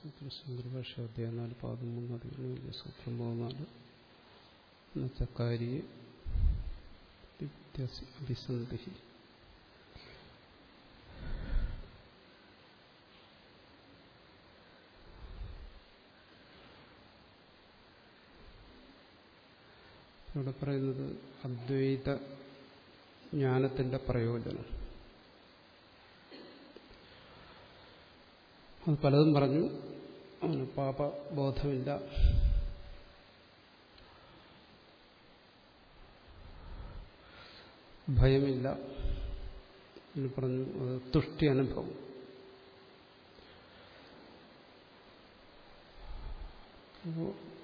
ബ്രഹ്മസൂത്രഭാഷാധ്യായ നാല് പാദം മൂന്ന് അധികം സൂത്രം മൂന്നാൽ ചക്കാരി അഭിസന്ധി ഇവിടെ പറയുന്നത് അദ്വൈത ജ്ഞാനത്തിന്റെ പ്രയോജനം. അത് പലതും പറഞ്ഞു. അവന് പാപബോധമില്ല ഭയമില്ല. എന്ന് പറഞ്ഞു. അത് തുഷ്ടി അനുഭവം.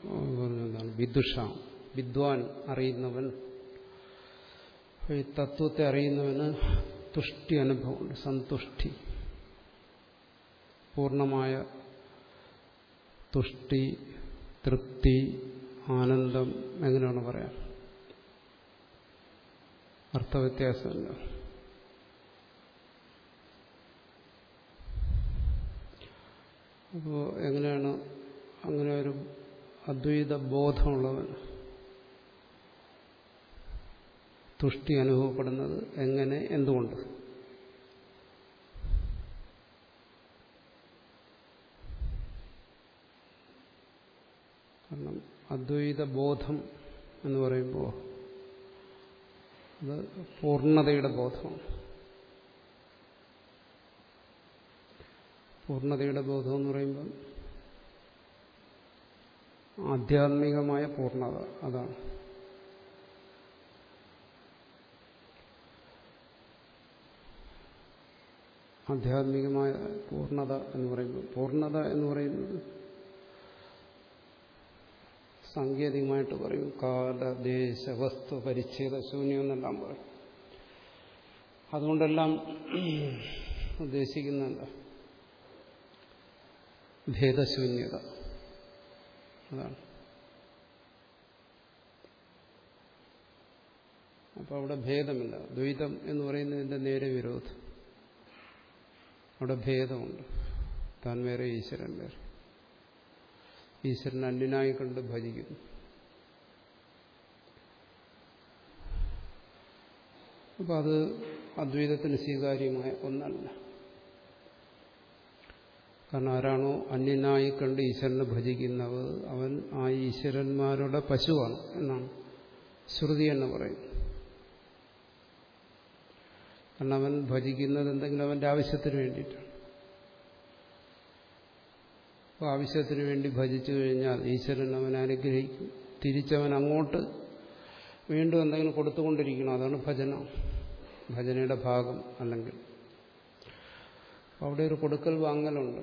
പറഞ്ഞു എന്താണ്? വിദുഷ. വിദ്വാൻ അറിയുന്നവൻ ഈ തത്വത്തെ അറിയുന്നവന് തുഷ്ടി അനുഭവമുണ്ട് സന്തുഷ്ടി. പൂർണമായ തുഷ്ടി തൃപ്തി ആനന്ദം എങ്ങനെയാണ് പറയാൻ? അർത്ഥവ്യത്യാസമില്ല. അപ്പോൾ എങ്ങനെയാണ് അങ്ങനെ ഒരു അദ്വൈത ബോധമുള്ളവൻ തുഷ്ടി അനുഭവപ്പെടുന്നത് എങ്ങനെ എന്തുകൊണ്ട്? കാരണം അദ്വൈത ബോധം എന്ന് പറയുമ്പോൾ അത് പൂർണതയുടെ ബോധമാണ്. പൂർണതയുടെ ബോധം എന്ന് പറയുമ്പോൾ ആധ്യാത്മികമായ പൂർണത അതാണ്. ആധ്യാത്മികമായ പൂർണത എന്ന് പറയുന്നത്. പൂർണത എന്ന് പറയുന്നത് സാങ്കേതികമായിട്ട് പറയും. കാല ദേശ വസ്തു പരിച്ഛേദ ശൂന്യം എന്നെല്ലാം പറയും. അതുകൊണ്ടെല്ലാം ഉദ്ദേശിക്കുന്നുണ്ട് ഭേദശൂന്യത. അതാണ്. അപ്പോൾ അവിടെ ഭേദമില്ല. ദ്വൈതം എന്ന് പറയുന്നതിന്റെ നേരെ വിരോധം. അവിടെ ഭേദമുണ്ട്. താൻ വേറെ ഈശ്വരൻ വേറെ. ഈശ്വരൻ അന്യനായി കണ്ട് ഭജിക്കുന്നു. അപ്പം അത് അദ്വൈതത്തിന് സ്വീകാര്യമായ ഒന്നല്ല. കാരണം ആരാണോ അന്യനായി കണ്ട് ഈശ്വരനെ ഭജിക്കുന്നത് അവൻ ആ ഈശ്വരന്മാരുടെ പശുവാണ് എന്നാണ് ശ്രുതി എന്ന് പറയുന്നത്. കാരണം അവൻ ഭജിക്കുന്നത് എന്തെങ്കിലും അവന്റെ ആവശ്യത്തിന് വേണ്ടിയിട്ടാണ്. അപ്പോൾ ആവശ്യത്തിന് വേണ്ടി ഭജിച്ചു കഴിഞ്ഞാൽ ഈശ്വരൻ അവൻ അനുഗ്രഹിക്കും. തിരിച്ചവൻ അങ്ങോട്ട് വീണ്ടും എന്തെങ്കിലും കൊടുത്തുകൊണ്ടിരിക്കണം. അതാണ് ഭജന. ഭജനയുടെ ഭാഗം അല്ലെങ്കിൽ. അവിടെ ഒരു കൊടുക്കൽ വാങ്ങലുണ്ട്.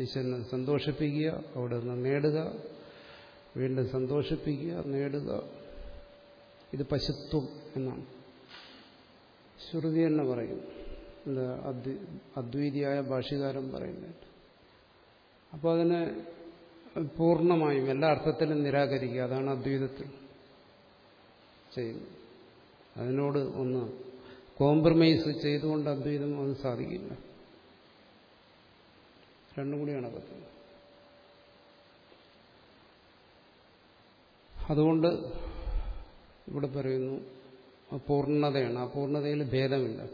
ഈശ്വരനെ സന്തോഷിപ്പിക്കുക അവിടെ നിന്ന് നേടുക വീണ്ടും സന്തോഷിപ്പിക്കുക നേടുക. ഇത് പശുത്വം എന്നാണ്. ശ്രുതി എന്ന് പറയും. എന്താ അദ്വൈതിയായ ഭാഷകാരൻ പറയുന്നുണ്ട് അപ്പോൾ അതിനെ പൂർണമായും എല്ലാ അർത്ഥത്തിലും നിരാകരിക്കുക. അതാണ് അദ്വൈതത്തിൽ ചെയ്യുന്നത്. അതിനോട് ഒന്ന് കോംപ്രമൈസ് ചെയ്തുകൊണ്ട് അദ്വൈതം അത് സാധിക്കില്ല. രണ്ടും കൂടിയാണ് പറ്റുന്നത് അതുകൊണ്ട് ഇവിടെ പറയുന്നു പൂർണതയാണ് ആ പൂർണതയിൽ ഭേദമില്ല.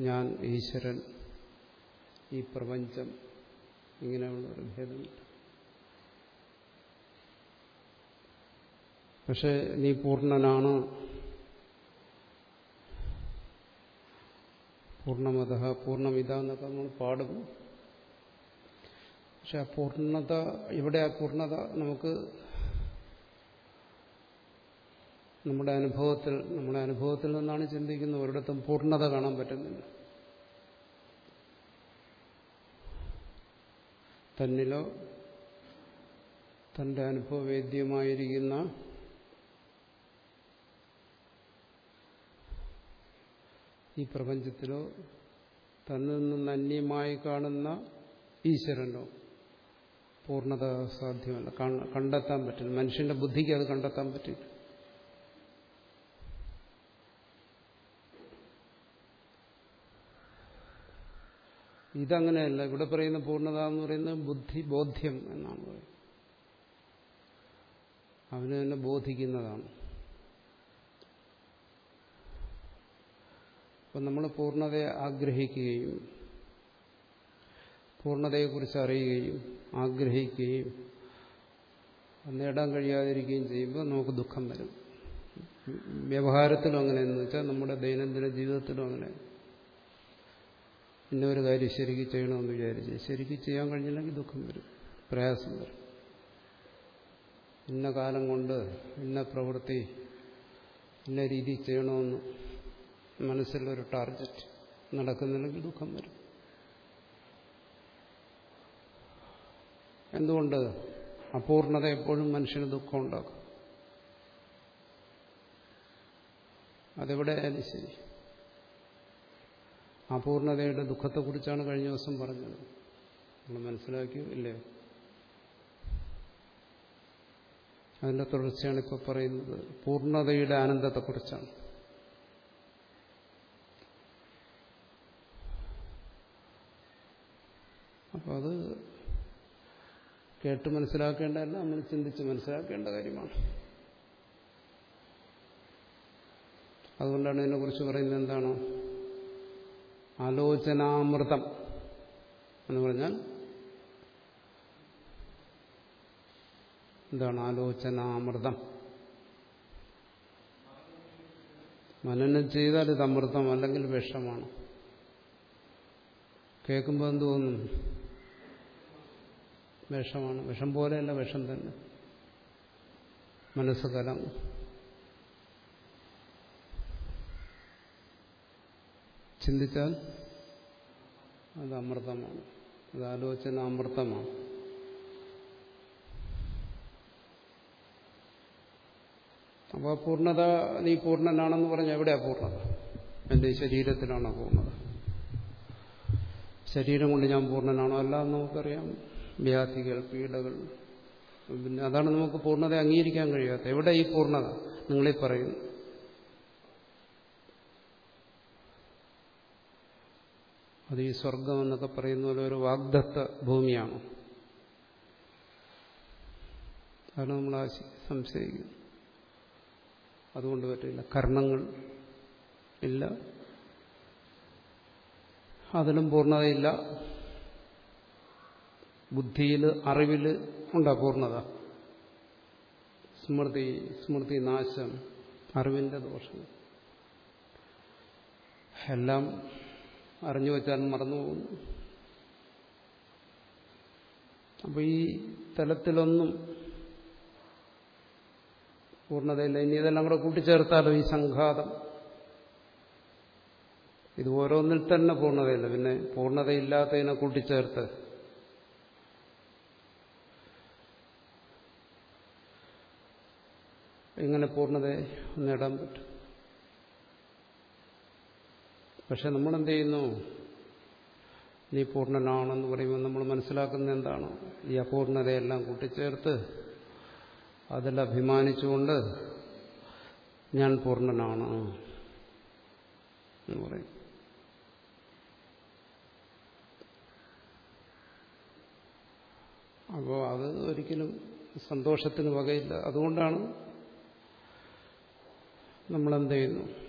ഞാൻ ഈശ്വരൻ ഈ പ്രപഞ്ചം ഇങ്ങനെയുള്ള ഒരു ഭേദമില്ല. പക്ഷെ നീ പൂർണനാണ്? പൂർണമത പൂർണമിത എന്നൊക്കെ നമ്മൾ പാടും പക്ഷെ ആ പൂർണത ഇവിടെ ആ നമുക്ക് നമ്മുടെ അനുഭവത്തിൽ നമ്മുടെ അനുഭവത്തിൽ നിന്നാണ് ചിന്തിക്കുന്നത്. ഒരിടത്തും പൂർണത കാണാൻ പറ്റുന്നില്ല. തന്നിലോ തന്റെ അനുഭവവേദ്യമായിരിക്കുന്ന ഈ പ്രപഞ്ചത്തിലോ തന്നിൽ നിന്ന് അന്യമായി കാണുന്ന ഈശ്വരനോ പൂർണത സാധ്യമല്ല. കണ്ടെത്താൻ പറ്റില്ല. മനുഷ്യന്റെ ബുദ്ധിക്ക് അത് കണ്ടെത്താൻ പറ്റില്ല. ഇതങ്ങനെയല്ല. ഇവിടെ പറയുന്ന പൂർണത എന്ന് പറയുന്നത് ബുദ്ധി ബോധ്യം എന്നാണ് പറയുന്നത്. അവന് തന്നെ ബോധിക്കുന്നതാണ്. അപ്പം നമ്മൾ പൂർണതയെ ആഗ്രഹിക്കുകയും പൂർണതയെക്കുറിച്ച് അറിയുകയും ആഗ്രഹിക്കുകയും നേടാൻ കഴിയാതിരിക്കുകയും ചെയ്യുമ്പോൾ നമുക്ക് ദുഃഖം വരും. വ്യവഹാരത്തിലും അങ്ങനെയെന്ന് വെച്ചാൽ നമ്മുടെ ദൈനംദിന ജീവിതത്തിലും അങ്ങനെ. ഇന്ന ഒരു കാര്യം ശരിക്കും ചെയ്യണമെന്ന് വിചാരിച്ച് ശരിക്ക് ചെയ്യാൻ കഴിഞ്ഞില്ലെങ്കിൽ ദുഃഖം വരും പ്രയാസം വരും. ഇന്ന കാലം കൊണ്ട് ഇന്ന പ്രവൃത്തി ഇന്ന രീതി ചെയ്യണമെന്ന് മനസ്സിലൊരു ടാർഗറ്റ് നടക്കുന്നില്ലെങ്കിൽ ദുഃഖം വരും. എന്തുകൊണ്ട് അപൂർണത എപ്പോഴും മനുഷ്യന് ദുഃഖം ഉണ്ടാക്കും? അതെവിടെ ആയാലും ശരി. അപൂർണതയുടെ ദുഃഖത്തെക്കുറിച്ചാണ് കഴിഞ്ഞ ദിവസം പറഞ്ഞത്. നമ്മൾ മനസ്സിലാക്കിയോ? ഇല്ലേ? അതിന്റെ തുടർച്ചയാണ് ഇപ്പോൾ പറയുന്നത്. പൂർണതയുടെ ആനന്ദത്തെക്കുറിച്ചാണ്. അപ്പോൾ അത് കേട്ട് മനസ്സിലാക്കേണ്ടതല്ല നമ്മൾ ചിന്തിച്ച് മനസ്സിലാക്കേണ്ട കാര്യമാണ്. അതുകൊണ്ടാണ് ഇതിനെക്കുറിച്ച് പറയുന്നത് എന്താണ്? ആലോചനാമൃതം എന്ന് പറഞ്ഞാൽ എന്താണ് ആലോചനാമൃതം? മനനം ചെയ്താൽ ഇത് അമൃതം അല്ലെങ്കിൽ വിഷമാണ്. കേൾക്കുമ്പോൾ എന്ത് തോന്നും? വിഷമാണ്. വിഷം പോലെയല്ല വിഷം തന്നെ. മനസ്സ് കലങ്ങും. ചിന്തിച്ചാൽ അത് അമൃതമാണ്. അത് ആലോചന അമൃതമാണ്. അപ്പോൾ പൂർണത നീ പൂർണനാണെന്ന് പറഞ്ഞാൽ എവിടെയാ പൂർണത? എന്റെ ശരീരത്തിലാണോ പൂർണത. ശരീരം കൊണ്ട് ഞാൻ പൂർണനാണോ? അല്ല എന്ന് നമുക്കറിയാം. വ്യാധികൾ പീഡകൾ. പിന്നെ അതാണ് നമുക്ക് പൂർണത അംഗീകരിക്കാൻ കഴിയാത്ത. എവിടെ ഈ പൂർണത? നിങ്ങളീ പറയുന്നു. അത് ഈ സ്വർഗം എന്നൊക്കെ പറയുന്ന പോലെ ഒരു വാഗ്ദത്ത ഭൂമിയാണ്. അതാണ് നമ്മൾ സംശയിക്കുന്നത്. അതുകൊണ്ട് പറ്റില്ല. കർണങ്ങൾ ഇല്ല. അതിലും പൂർണതയില്ല. ബുദ്ധിയിൽ അറിവിൽ ഉണ്ടാ പൂർണത. സ്മൃതി സ്മൃതി നാശം അറിവിന്റെ ദോഷം. എല്ലാം അറിഞ്ഞു വെച്ചാൽ മറന്നുപോകുന്നു അപ്പൊ ഈ തലത്തിലൊന്നും പൂർണതയില്ല. ഇനി ഇതെല്ലാം കൂടെ കൂട്ടിച്ചേർത്താലോ ഈ സംഘാതം? ഇത് ഓരോന്നിൽ തന്നെ പൂർണതയില്ല. പിന്നെ പൂർണതയില്ലാത്തതിനെ കൂട്ടിച്ചേർത്ത് എങ്ങനെ പൂർണതയെ നേടാൻ പറ്റും? പക്ഷെ നമ്മളെന്ത് ചെയ്യുന്നു നീ പൂർണനാണെന്ന് പറയുമ്പോൾ നമ്മൾ മനസ്സിലാക്കുന്നത് എന്താണ്? ഈ അപൂർണതയെല്ലാം കൂട്ടിച്ചേർത്ത് അതിൽ അഭിമാനിച്ചുകൊണ്ട് ഞാൻ പൂർണനാണ് എന്ന് പറയും. അപ്പോൾ അത് ഒരിക്കലും സന്തോഷത്തിന് വകയില്ല. അതുകൊണ്ടാണ് നമ്മളെന്ത് ചെയ്യുന്നു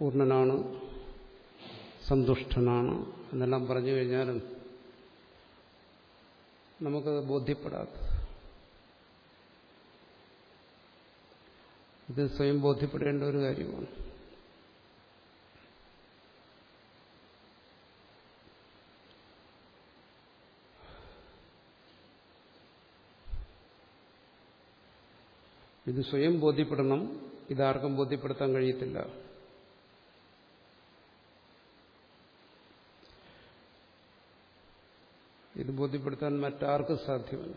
പൂർണനാണ് സന്തുഷ്ടനാണ് എന്നെല്ലാം പറഞ്ഞു കഴിഞ്ഞാലും നമുക്കത് ബോധ്യപ്പെടാത്ത. ഇത് സ്വയം ബോധ്യപ്പെടേണ്ട ഒരു കാര്യമാണ്. ഇത് സ്വയം ബോധ്യപ്പെടണം ഇതാർക്കും ബോധ്യപ്പെടുത്താൻ കഴിയത്തില്ല. ഇത് ബോധ്യപ്പെടുത്താൻ മറ്റാർക്കും സാധ്യമല്ല.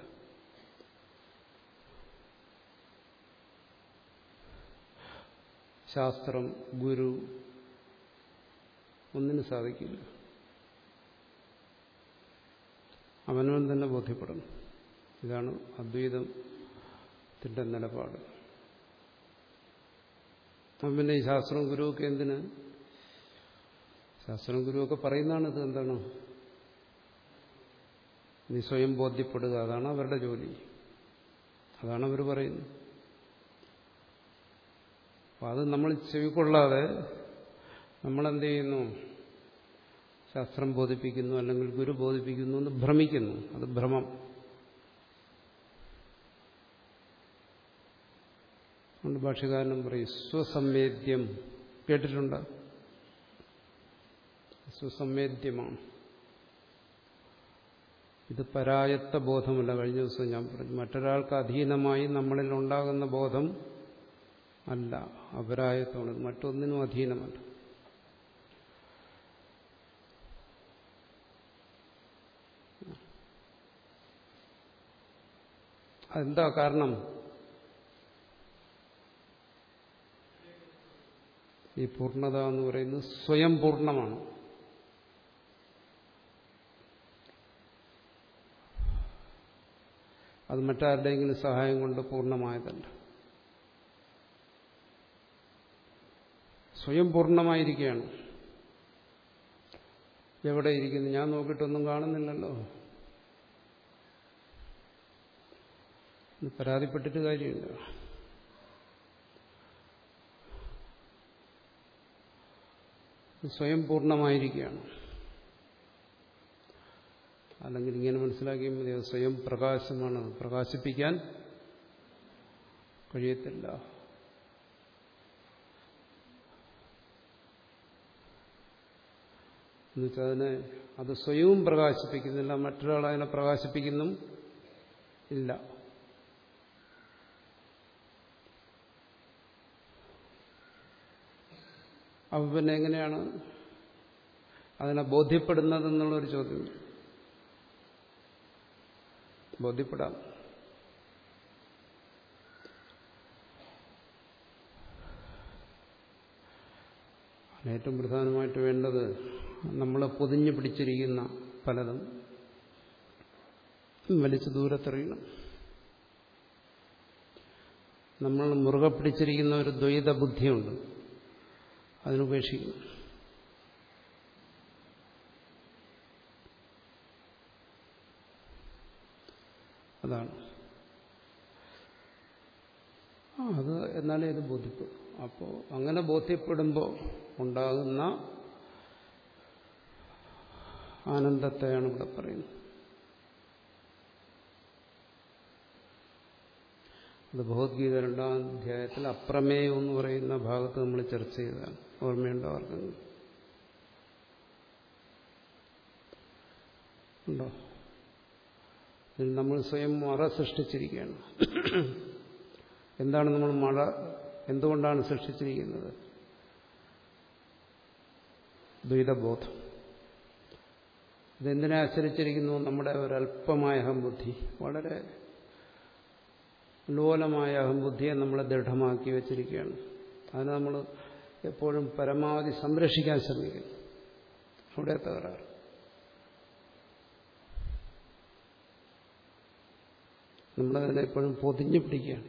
ശാസ്ത്രം ഗുരു ഒന്നിനും സാധിക്കില്ല. അവനവൻ തന്നെ ബോധ്യപ്പെടണം ഇതാണ് അദ്വൈതത്തിന്റെ നിലപാട്. പിന്നെ ഈ ശാസ്ത്രവും ഗുരുവൊക്കെ എന്തിന്? ശാസ്ത്രവും ഗുരുവൊക്കെ പറയുന്നതാണ് ഇത് എന്താണ്? നീ സ്വയം ബോധ്യപ്പെടുക. അതാണ് അവരുടെ ജോലി. അതാണ് അവർ പറയുന്നത്. അപ്പം അത് നമ്മൾ ചെവിക്കൊള്ളാതെ നമ്മളെന്ത് ചെയ്യുന്നു? ശാസ്ത്രം ബോധിപ്പിക്കുന്നു അല്ലെങ്കിൽ ഗുരു ബോധിപ്പിക്കുന്നു എന്ന് ഭ്രമിക്കുന്നു. അത് ഭ്രമം. അതുകൊണ്ട് ഭാഷകാരനും പറയും സ്വസംവേദ്യം കേട്ടിട്ടുണ്ട്? സുസംവേദ്യമാണ് ഇത് പരായത്ത ബോധമല്ല. കഴിഞ്ഞ ദിവസം ഞാൻ പറഞ്ഞു മറ്റൊരാൾക്ക് അധീനമായി നമ്മളിൽ ഉണ്ടാകുന്ന ബോധം അല്ല അപരായത്വമാണ്. മറ്റൊന്നിനും അധീനമല്ല. അതെന്താ കാരണം? ഈ പൂർണത എന്ന് പറയുന്നത് സ്വയം പൂർണമാണ് അത് മറ്റാരുടെയെങ്കിലും സഹായം കൊണ്ട് പൂർണമായതല്ല. സ്വയം പൂർണമായിരിക്കുകയാണ്. എവിടെ ഇരിക്കുന്നു? ഞാൻ നോക്കിയിട്ടൊന്നും കാണുന്നില്ലല്ലോ. പരാതിപ്പെട്ടിട്ട് കാര്യമില്ല. സ്വയം പൂർണമായിരിക്കുകയാണ്. അല്ലെങ്കിൽ ഇങ്ങനെ മനസ്സിലാക്കിയാൽ മതി അത് സ്വയം പ്രകാശമാണ്. പ്രകാശിപ്പിക്കാൻ കഴിയത്തില്ല. എന്നുവെച്ചാൽ അതിനെ അത് സ്വയവും പ്രകാശിപ്പിക്കുന്നില്ല മറ്റൊരാൾ അതിനെ പ്രകാശിപ്പിക്കുന്നും ഇല്ല. അപ്പം പിന്നെ എങ്ങനെയാണ് അതിനെ ബോധ്യപ്പെടുന്നതെന്നുള്ളൊരു ചോദ്യം ബോധ്യപ്പെടാം. ഏറ്റവും പ്രധാനമായിട്ട് വേണ്ടത് നമ്മളെ പൊതിഞ്ഞു പിടിച്ചിരിക്കുന്ന പലതും വലിച്ചു ദൂരത്തെറിയണം. നമ്മൾ മുറുകെ പിടിച്ചിരിക്കുന്ന ഒരു ദ്വൈത ബുദ്ധിയുണ്ട് അതിനുപേക്ഷിക്കണം അതാണ്. അത് എന്നാലേ ഇത് ബോധ്യപ്പെടും അപ്പോൾ അങ്ങനെ ബോധ്യപ്പെടുമ്പോൾ ഉണ്ടാകുന്ന ആനന്ദത്തെയാണ് ഇവിടെ പറയുന്നത്. അത് ഭഗവത്ഗീത രണ്ടാം അധ്യായത്തിൽ അപ്രമേയം എന്ന് പറയുന്ന ഭാഗത്ത് നമ്മൾ ചർച്ച ചെയ്തതാണ്. ഓർമ്മയുണ്ടോ ആർക്കെങ്കിലും? ഉണ്ടോ? നമ്മൾ സ്വയം മറ സൃഷ്ടിച്ചിരിക്കുകയാണ്. എന്താണ് നമ്മൾ മഴ എന്തുകൊണ്ടാണ് സൃഷ്ടിച്ചിരിക്കുന്നത്? ദ്വൈതബോധം. ഇതെന്തിനെ ആശ്രയിച്ചിരിക്കുന്നു? നമ്മുടെ ഒരല്പമായ അഹംബുദ്ധി. വളരെ ലോലമായ അഹംബുദ്ധിയെ നമ്മളെ ദൃഢമാക്കി വെച്ചിരിക്കുകയാണ്. അതിനെ നമ്മൾ എപ്പോഴും പരമാവധി സംരക്ഷിക്കാൻ ശ്രമിക്കുന്നു. അവിടെ തകരാറ് നമ്മളതിനെ എപ്പോഴും പൊതിഞ്ഞു പിടിക്കുകയാണ്.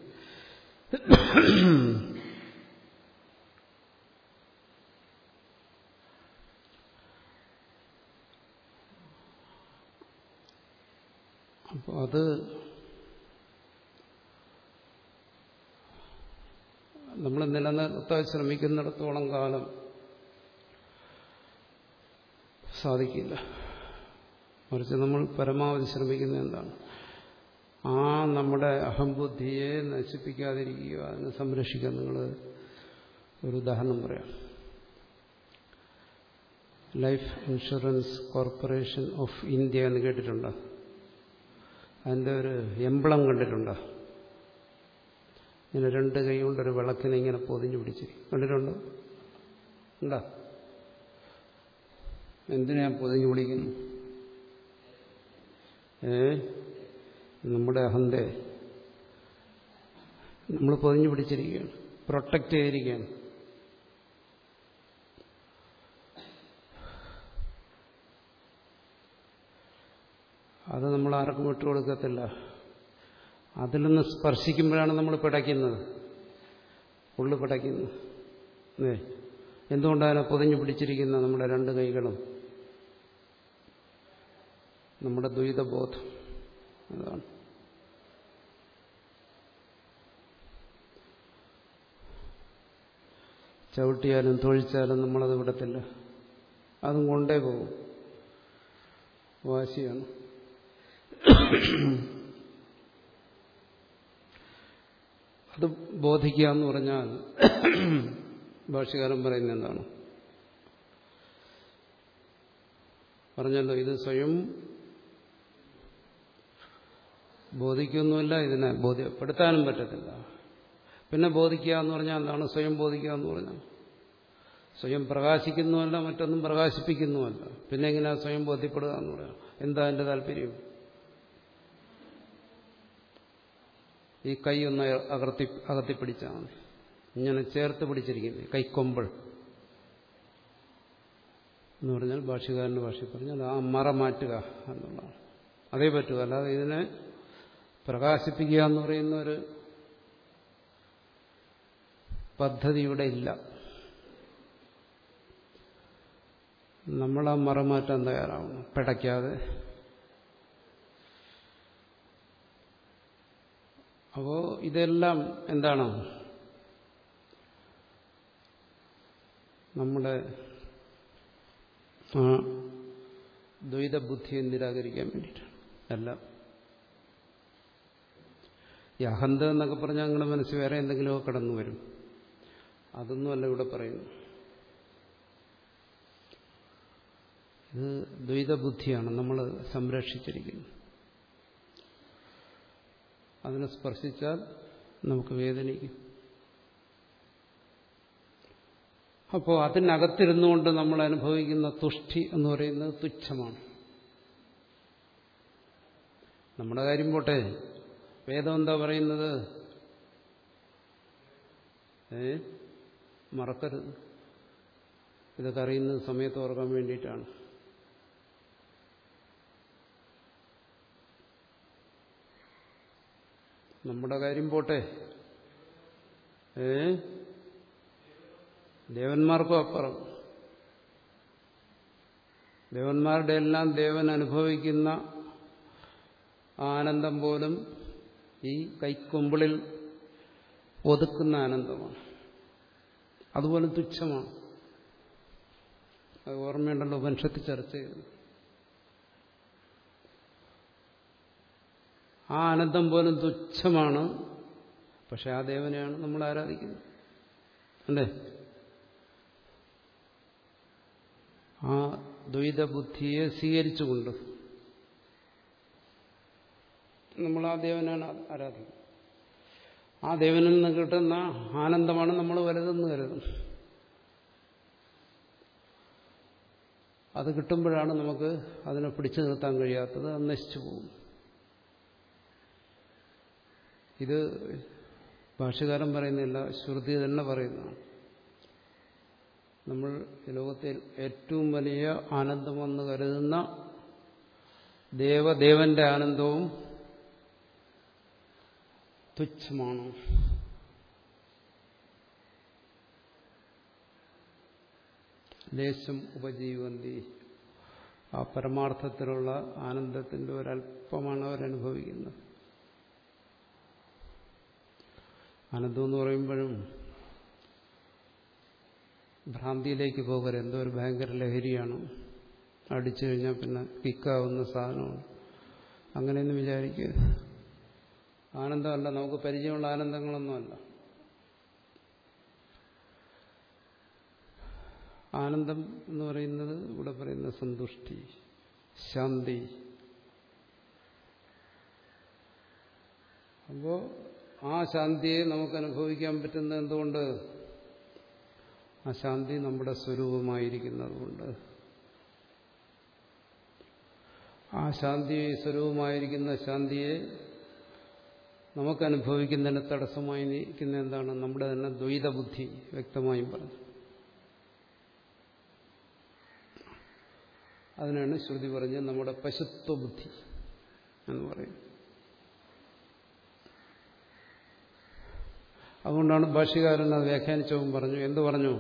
അപ്പോൾ അത് നമ്മൾ നിലനിർത്താൻ ശ്രമിക്കുന്നിടത്തോളം കാലം സാധിക്കില്ല. മറിച്ച് നമ്മൾ പരമാവധി ശ്രമിക്കുന്നത് എന്താണ്? ആ നമ്മുടെ അഹംബുദ്ധിയെ നശിപ്പിക്കാതിരിക്കുക അതിനെ സംരക്ഷിക്കാൻ നിങ്ങൾ ഒരു ഉദാഹരണം പറയാം. Life insurance corporation of India എന്ന് കേട്ടിട്ടുണ്ടോ? അതിന്റെ ഒരു എംബ്ലം കണ്ടിട്ടുണ്ടോ? ഇങ്ങനെ രണ്ട് കൈ കൊണ്ടൊരു വിളക്കിനെ ഇങ്ങനെ പൊതിഞ്ഞു പിടിച്ച്. കണ്ടിട്ടുണ്ടോ? ഉണ്ടോ? എന്തിനാ പൊതിഞ്ഞു പിടിക്കുന്നു? ഏ? നമ്മുടെ അഹന്തെ നമ്മൾ പൊതിഞ്ഞു പിടിച്ചിരിക്കുകയാണ് പ്രൊട്ടക്റ്റ് ചെയ്തിരിക്കുകയാണ്. അത് നമ്മൾ ആർക്കും വിട്ടുകൊടുക്കത്തില്ല അതിൽ നിന്ന് സ്പർശിക്കുമ്പോഴാണ് നമ്മൾ പിടയ്ക്കുന്നത്. ഉള്ളു പിടയ്ക്കുന്നത് എന്തുകൊണ്ടാണ് പൊതിഞ്ഞു പിടിച്ചിരിക്കുന്ന നമ്മുടെ രണ്ട് കൈകളും? നമ്മുടെ ദ്വൈതബോധം. അതാണ്. ചവിട്ടിയാലും തൊഴിച്ചാലും നമ്മളത് വിടത്തില്ല. അതും കൊണ്ടേ പോകും. വാശിയാണ്. അത് ബോധിക്കുക എന്ന് പറഞ്ഞാൽ ഭാഷകാരൻ പറയുന്ന എന്താണ്? പറഞ്ഞല്ലോ ഇത് സ്വയം ബോധിക്കൊന്നുമില്ല ഇതിനെ ബോധ്യപ്പെടുത്താനും പറ്റത്തില്ല. പിന്നെ ബോധിക്കുക എന്ന് പറഞ്ഞാൽ എന്താണ്? സ്വയം ബോധിക്കുക എന്ന് പറഞ്ഞാൽ. സ്വയം പ്രകാശിക്കുന്നുമല്ല മറ്റൊന്നും പ്രകാശിപ്പിക്കുന്നുമല്ല പിന്നെ എങ്ങനെയാ സ്വയം ബോധ്യപ്പെടുക എന്ന് പറയാം എന്താ എന്റെ താല്പര്യം? ഈ കൈ ഒന്ന് അകർത്തി അകത്തിപ്പിടിച്ചാൽ മതി. ഇങ്ങനെ ചേർത്ത് പിടിച്ചിരിക്കുന്നത്. കൈക്കൊമ്പൾ എന്ന് പറഞ്ഞാൽ ഭാഷകാരന്റെ ഭാഷ പറഞ്ഞാൽ ആ മറ മാറ്റുക എന്നുള്ളതാണ്. അതേ പറ്റൂ. അല്ലാതെ ഇതിനെ പ്രകാശിപ്പിക്കുക എന്ന് പറയുന്ന ഒരു പദ്ധതി ഇവിടെ ഇല്ല. നമ്മൾ ആ മറ തയ്യാറാവുന്നു. പിടയ്ക്കാതെ. അപ്പോ ഇതെല്ലാം എന്താണ്? നമ്മുടെ ആ ദ്വൈത ബുദ്ധിയെ നിരാകരിക്കാൻ വേണ്ടിയിട്ടാണ്. എല്ലാം. ഈ അഹന്ത എന്നൊക്കെ പറഞ്ഞാൽ നിങ്ങളുടെ മനസ്സിൽ വേറെ എന്തെങ്കിലുമൊക്കെ കടന്നു വരും അതൊന്നുമല്ല ഇവിടെ പറയുന്നു ഇത് ദ്വൈതബുദ്ധിയാണ് നമ്മൾ സംരക്ഷിച്ചിരിക്കുന്നത്. അതിനെ സ്പർശിച്ചാൽ നമുക്ക് വേദനിക്കും. അപ്പോൾ അതിനകത്തിരുന്നുകൊണ്ട് നമ്മൾ അനുഭവിക്കുന്ന തുഷ്ടി എന്ന് പറയുന്നത് തുച്ഛമാണ്. നമ്മുടെ കാര്യം പോട്ടെ. വേദം എന്താ പറയുന്നത്? ഏ? മറക്കരുത്. ഇതൊക്കെ അറിയുന്ന സമയത്ത് ഓർക്കാൻ വേണ്ടിയിട്ടാണ്. നമ്മുടെ കാര്യം പോട്ടെ. ഏ? ദേവന്മാർക്കും അപ്പുറം. ദേവന്മാരുടെ എല്ലാം ദേവൻ അനുഭവിക്കുന്ന ആനന്ദം പോലും ഈ കൈക്കൊമ്പിളിൽ ഒതുക്കുന്ന ആനന്ദമാണ്. അതുപോലെ തുച്ഛമാണ്. അത് ഓർമ്മയുണ്ടല്ലോ ഉപനിഷത്ത് ചർച്ച ചെയ്തു. ആ അനന്തം പോലും തുച്ഛമാണ് പക്ഷെ ആ ദേവനെയാണ് നമ്മൾ ആരാധിക്കുന്നത്. അല്ലേ? ആ ദ്വൈത ബുദ്ധിയെ സ്വീകരിച്ചുകൊണ്ട് നമ്മൾ ആ ദേവനാണ് ആരാധിക്കുന്നത്. ആ ദേവനിൽ നിന്ന് കിട്ടുന്ന ആനന്ദമാണ് നമ്മൾ വലുതെന്ന് കരുതും അത് കിട്ടുമ്പോഴാണ് നമുക്ക് അതിനെ പിടിച്ചു നിർത്താൻ കഴിയാത്തത് അത് നശിച്ചു പോകും. ഇത് ഭാഷകാരൻ പറയുന്നില്ല ശ്രുതി തന്നെ പറയുന്നതാണ് നമ്മൾ ലോകത്തിൽ ഏറ്റവും വലിയ ആനന്ദമെന്ന് കരുതുന്ന ദേവദേവന്റെ ആനന്ദവും തുച്ഛമാണ് ലേശം ഉപജീവന്തി. ആ പരമാർത്ഥത്തിലുള്ള ആനന്ദത്തിന്റെ ഒരല്പമാണ് അവരനുഭവിക്കുന്നത്. ആനന്ദം എന്ന് പറയുമ്പോഴും ഭ്രാന്തിയിലേക്ക് പോകരുത്. എന്തോ ഒരു ഭയങ്കര ലഹരിയാണ്. അടിച്ചു കഴിഞ്ഞാൽ പിന്നെ കിക്കാവുന്ന സാധനമാണ്. അങ്ങനെയൊന്നും വിചാരിക്കരുത്. ആനന്ദമല്ല നമുക്ക് പരിചയമുള്ള ആനന്ദങ്ങളൊന്നുമല്ല. ആനന്ദം എന്ന് പറയുന്നത് ഇവിടെ പറയുന്ന സന്തുഷ്ടി ശാന്തി. അപ്പോ ആ ശാന്തിയെ നമുക്ക് അനുഭവിക്കാൻ പറ്റുന്ന എന്തുകൊണ്ട്? ആ ശാന്തി നമ്മുടെ സ്വരൂപമായിരിക്കുന്നതുകൊണ്ട്. ആ ശാന്തി സ്വരൂപമായിരിക്കുന്ന ശാന്തിയെ നമുക്ക് അനുഭവിക്കുന്നതിന് തടസ്സമായി നിൽക്കുന്ന എന്താണ്? നമ്മുടെ തന്നെ ദ്വൈത ബുദ്ധി വ്യക്തമായും പറഞ്ഞു. അതിനാണ് ശ്രുതി പറഞ്ഞ നമ്മുടെ പശുത്വ ബുദ്ധി എന്ന് പറയും അതുകൊണ്ടാണ് ഭാഷകാരൻ അത് വ്യാഖ്യാനിച്ചവും പറഞ്ഞു. എന്തു പറഞ്ഞു?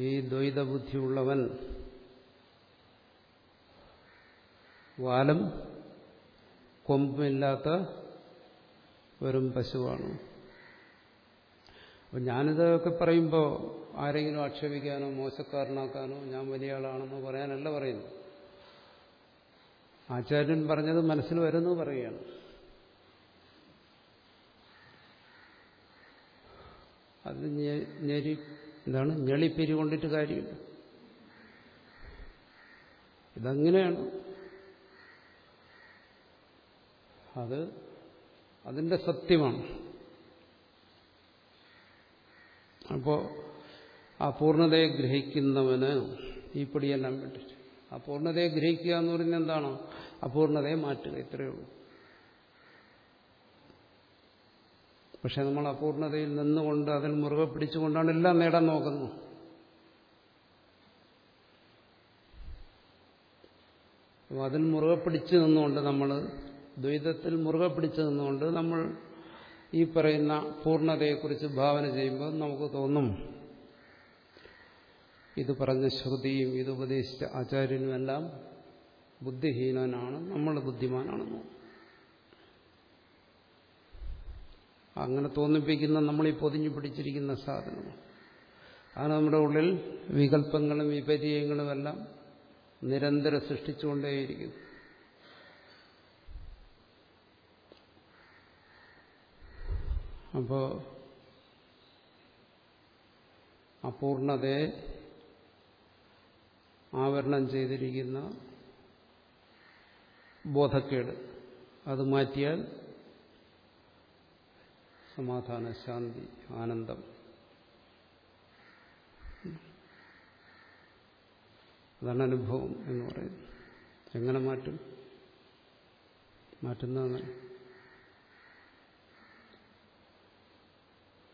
ഈ ദ്വൈത ബുദ്ധിയുള്ളവൻ വാലും കൊമ്പില്ലാത്ത വെറും പശുവാണ്. അപ്പം ഞാനിതൊക്കെ പറയുമ്പോൾ ആരെങ്കിലും ആക്ഷേപിക്കാനോ മോശക്കാരനാക്കാനോ ഞാൻ വലിയ ആളാണെന്നോ പറയാനല്ല പറയുന്നു ആചാര്യൻ പറഞ്ഞത് മനസ്സിൽ വരുന്നു പറയുകയാണ്. അത് ഞെരി എന്താണ്? ഞെളിപ്പിരി കൊണ്ടിട്ട് കാര്യമില്ല. ഇതങ്ങനെയാണ്. അത് അതിന്റെ സത്യമാണ്. അപ്പോ ആ പൂർണതയെ ഗ്രഹിക്കുന്നവന് ഈ പിടിയെല്ലാം വേണ്ടിട്ട് ആ പൂർണതയെ ഗ്രഹിക്കുക എന്ന് പറഞ്ഞാൽ എന്താണോ? അപൂർണതയെ മാറ്റുക ഇത്രയേ ഉള്ളൂ. പക്ഷെ നമ്മൾ അപൂർണതയിൽ നിന്നുകൊണ്ട് അതിൽ മുറുകെ പിടിച്ചുകൊണ്ടാണ് എല്ലാം നേടാൻ നോക്കുന്നത്. അതിൽ മുറുകെ പിടിച്ചു നിന്നുകൊണ്ട് നമ്മൾ ദ്വൈതത്തിൽ മുറുകെ പിടിച്ചു നിന്നുകൊണ്ട് നമ്മൾ ഈ പറയുന്ന പൂർണതയെക്കുറിച്ച് ഭാവന ചെയ്യുമ്പോൾ നമുക്ക് തോന്നും. ഇത് പറഞ്ഞ ശ്രുതിയും ഇത് ഉപദേശിച്ച ആചാര്യനുമെല്ലാം ബുദ്ധിഹീനനാണ് നമ്മൾ ബുദ്ധിമാനാണെന്ന്. അങ്ങനെ തോന്നിപ്പിക്കുന്ന നമ്മൾ ഈ പൊതിഞ്ഞു പിടിച്ചിരിക്കുന്ന സാധനമാണ് അത് നമ്മുടെ ഉള്ളിൽ വികല്പങ്ങളും വിപര്യങ്ങളും എല്ലാം നിരന്തരം സൃഷ്ടിച്ചുകൊണ്ടേയിരിക്കും അപ്പോൾ അപൂർണതയെ ആവരണം ചെയ്തിരിക്കുന്ന ബോധക്കേട്. അത് മാറ്റിയാൽ സമാധാന ശാന്തി ആനന്ദം. അതാണ് അനുഭവം എന്ന് പറയുന്നത്. എങ്ങനെ മാറ്റും? മാറ്റുന്ന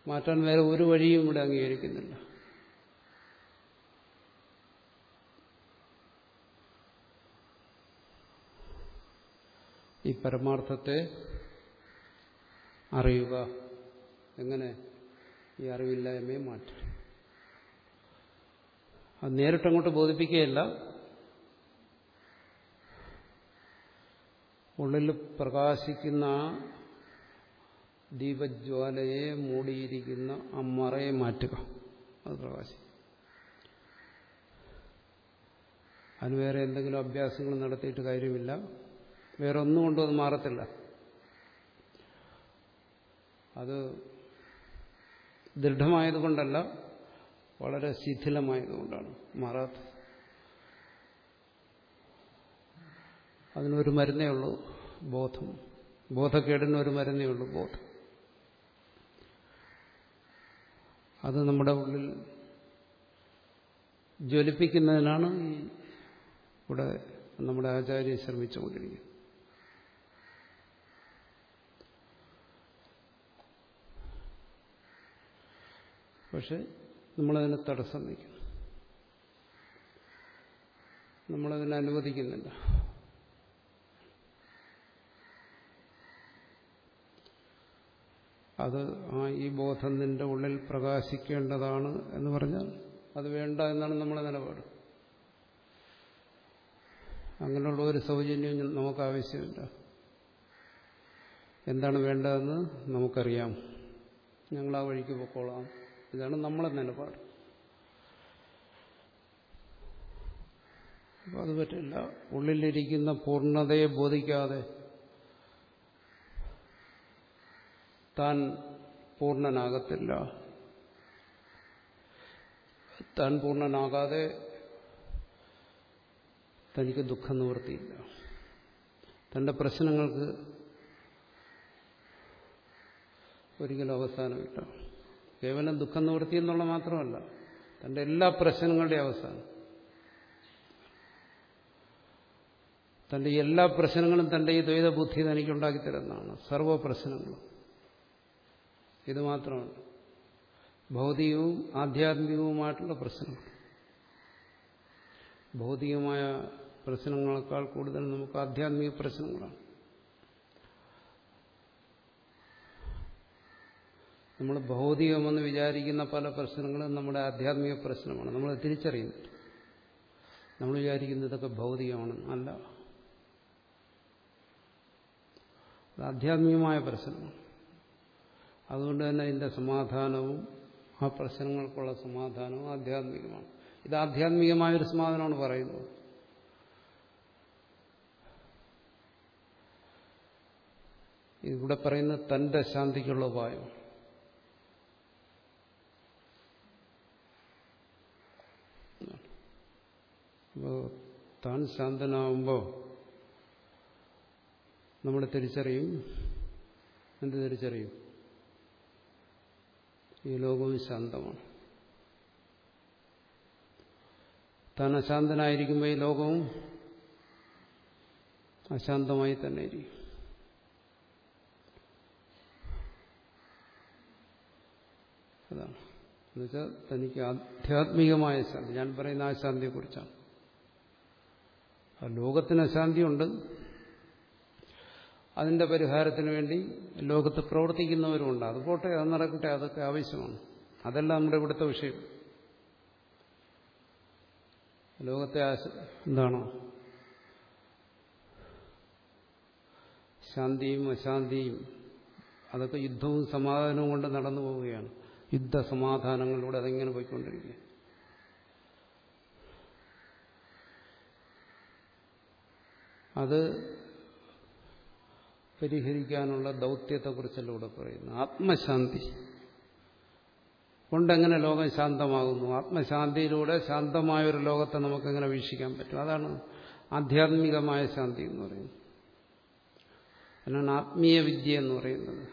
മാറ്റാൻ വേറെ ഒരു വഴിയും ഇവിടെ അംഗീകരിക്കുന്നില്ല. ഈ പരമാർത്ഥത്തെ അറിയുക. എങ്ങനെ? ഈ അറിവില്ലായ്മയെ മാറ്റും അത് നേരിട്ടങ്ങോട്ട് ബോധിപ്പിക്കുകയല്ല. ഉള്ളിൽ പ്രകാശിക്കുന്ന ദീപജ്വാലയെ മൂടിയിരിക്കുന്ന അമ്മറയെ മാറ്റുക. അത് പ്രകാശം അതിന് വേറെ എന്തെങ്കിലും അഭ്യാസങ്ങൾ നടത്തിയിട്ട് കാര്യമില്ല. വേറെ ഒന്നും കൊണ്ടും അത് മാറത്തില്ല. അത് ദൃഢമായതുകൊണ്ടല്ല വളരെ ശിഥിലമായതുകൊണ്ടാണ് മാറാത്ത അതിനൊരു മരുന്നേ ഉള്ളൂ ബോധം. ബോധക്കേടിനൊരു മരുന്നേ ഉള്ളൂ ബോധം. അത് നമ്മുടെ ഉള്ളിൽ ജ്വലിപ്പിക്കുന്നതിനാണ് ഈ ഇവിടെ നമ്മുടെ ആചാര്യ ശ്രമിച്ചുകൊണ്ടിരിക്കുന്നത് പക്ഷെ നമ്മളതിനെ തടസ്സം വയ്ക്കുന്നു. നമ്മളതിനെ അനുവദിക്കുന്നില്ല. അത് ആ ഈ ബോധം നിന്റെ ഉള്ളിൽ പ്രകാശിക്കേണ്ടതാണ് എന്ന് പറഞ്ഞാൽ അത് വേണ്ട എന്നാണ് നമ്മുടെ നിലപാട്. അങ്ങനെയുള്ള ഒരു സൗജന്യം നമുക്ക് ആവശ്യമില്ല എന്താണ് വേണ്ടതെന്ന് നമുക്കറിയാം. ഞങ്ങൾ ആ വഴിക്ക് പൊക്കോളാം. ഇതാണ് നമ്മളെ നിലപാട്. അപ്പം അത് പറ്റില്ല. ഉള്ളിലിരിക്കുന്ന പൂർണതയെ ബോധിക്കാതെ താൻ പൂർണനാകത്തില്ല. താൻ പൂർണനാകാതെ തനിക്ക് ദുഃഖം നിവർത്തിയില്ല തന്റെ പ്രശ്നങ്ങൾക്ക് ഒരിക്കലും അവസാനമില്ല. കേവലം ദുഃഖം നിവർത്തി എന്നുള്ള മാത്രമല്ല തന്റെ എല്ലാ പ്രശ്നങ്ങളുടെയും അവസാനം. തന്റെ എല്ലാ പ്രശ്നങ്ങളും തന്റെ ഈ ദ്വൈത ബുദ്ധി തനിക്ക് തരുന്നതാണ്. സർവ പ്രശ്നങ്ങളും. ഇത് മാത്രമാണ്. ഭൗതികവും ആധ്യാത്മികവുമായിട്ടുള്ള പ്രശ്നങ്ങൾ ഭൗതികമായ പ്രശ്നങ്ങളെക്കാൾ കൂടുതൽ നമുക്ക് ആധ്യാത്മിക പ്രശ്നങ്ങളാണ്. നമ്മൾ ഭൗതികമെന്ന് വിചാരിക്കുന്ന പല പ്രശ്നങ്ങളും നമ്മുടെ ആധ്യാത്മിക പ്രശ്നമാണ്. നമ്മൾ തിരിച്ചറിയുന്നുണ്ട് നമ്മൾ വിചാരിക്കുന്ന ഇതൊക്കെ ഭൗതികമാണ് അല്ല. ആധ്യാത്മികമായ പ്രശ്നമാണ്. അതുകൊണ്ട് തന്നെ അതിന്റെ സമാധാനവും ആ പ്രശ്നങ്ങൾക്കുള്ള സമാധാനവും ആധ്യാത്മികമാണ്. ഇത് ആധ്യാത്മികമായൊരു സമാധാനമാണ് പറയുന്നത്. ഇവിടെ പറയുന്ന തന്റെ ശാന്തിക്കുള്ള ഉപായം. താൻ ശാന്തനാവുമ്പോൾ നമ്മൾ തിരിച്ചറിയും. എന്ത് തിരിച്ചറിയും? ഈ ലോകവും ശാന്തമാണ്. താൻ അശാന്തനായിരിക്കുമ്പോൾ ഈ ലോകവും അശാന്തമായി തന്നെ ഇരിക്കും. അതാണ്. എന്നുവെച്ചാൽ തനിക്ക് ആധ്യാത്മികമായ ശാന്തി. ഞാൻ പറയുന്ന ആ ശാന്തിയെക്കുറിച്ചാണ്. ലോകത്തിന് അശാന്തിയുണ്ട്. അതിന്റെ പരിഹാരത്തിന് വേണ്ടി ലോകത്ത് പ്രവർത്തിക്കുന്നവരുമുണ്ട്. അത് പോട്ടെ അത് നടക്കട്ടെ അതൊക്കെ ആവശ്യമാണ്. അതല്ല നമ്മുടെ ഇവിടുത്തെ വിഷയം. ലോകത്തെ ആശ എന്താണോ? ശാന്തിയും അശാന്തിയും അതൊക്കെ യുദ്ധവും സമാധാനവും കൊണ്ട് നടന്നു പോവുകയാണ്. യുദ്ധ സമാധാനങ്ങളിലൂടെ അതെങ്ങനെ പോയിക്കൊണ്ടിരിക്കുക. അത് പരിഹരിക്കാനുള്ള ദൗത്യത്തെക്കുറിച്ചല്ല ഇവിടെ പറയുന്നു ആത്മശാന്തി. കൊണ്ടെങ്ങനെ ലോകം ശാന്തമാകുന്നു? ആത്മശാന്തിയിലൂടെ ശാന്തമായ ഒരു ലോകത്തെ നമുക്കെങ്ങനെ വീക്ഷിക്കാൻ പറ്റും? അതാണ് ആധ്യാത്മികമായ ശാന്തി എന്ന് പറയുന്നത്. അതിനാണ് ആത്മീയ വിദ്യ എന്ന് പറയുന്നത്.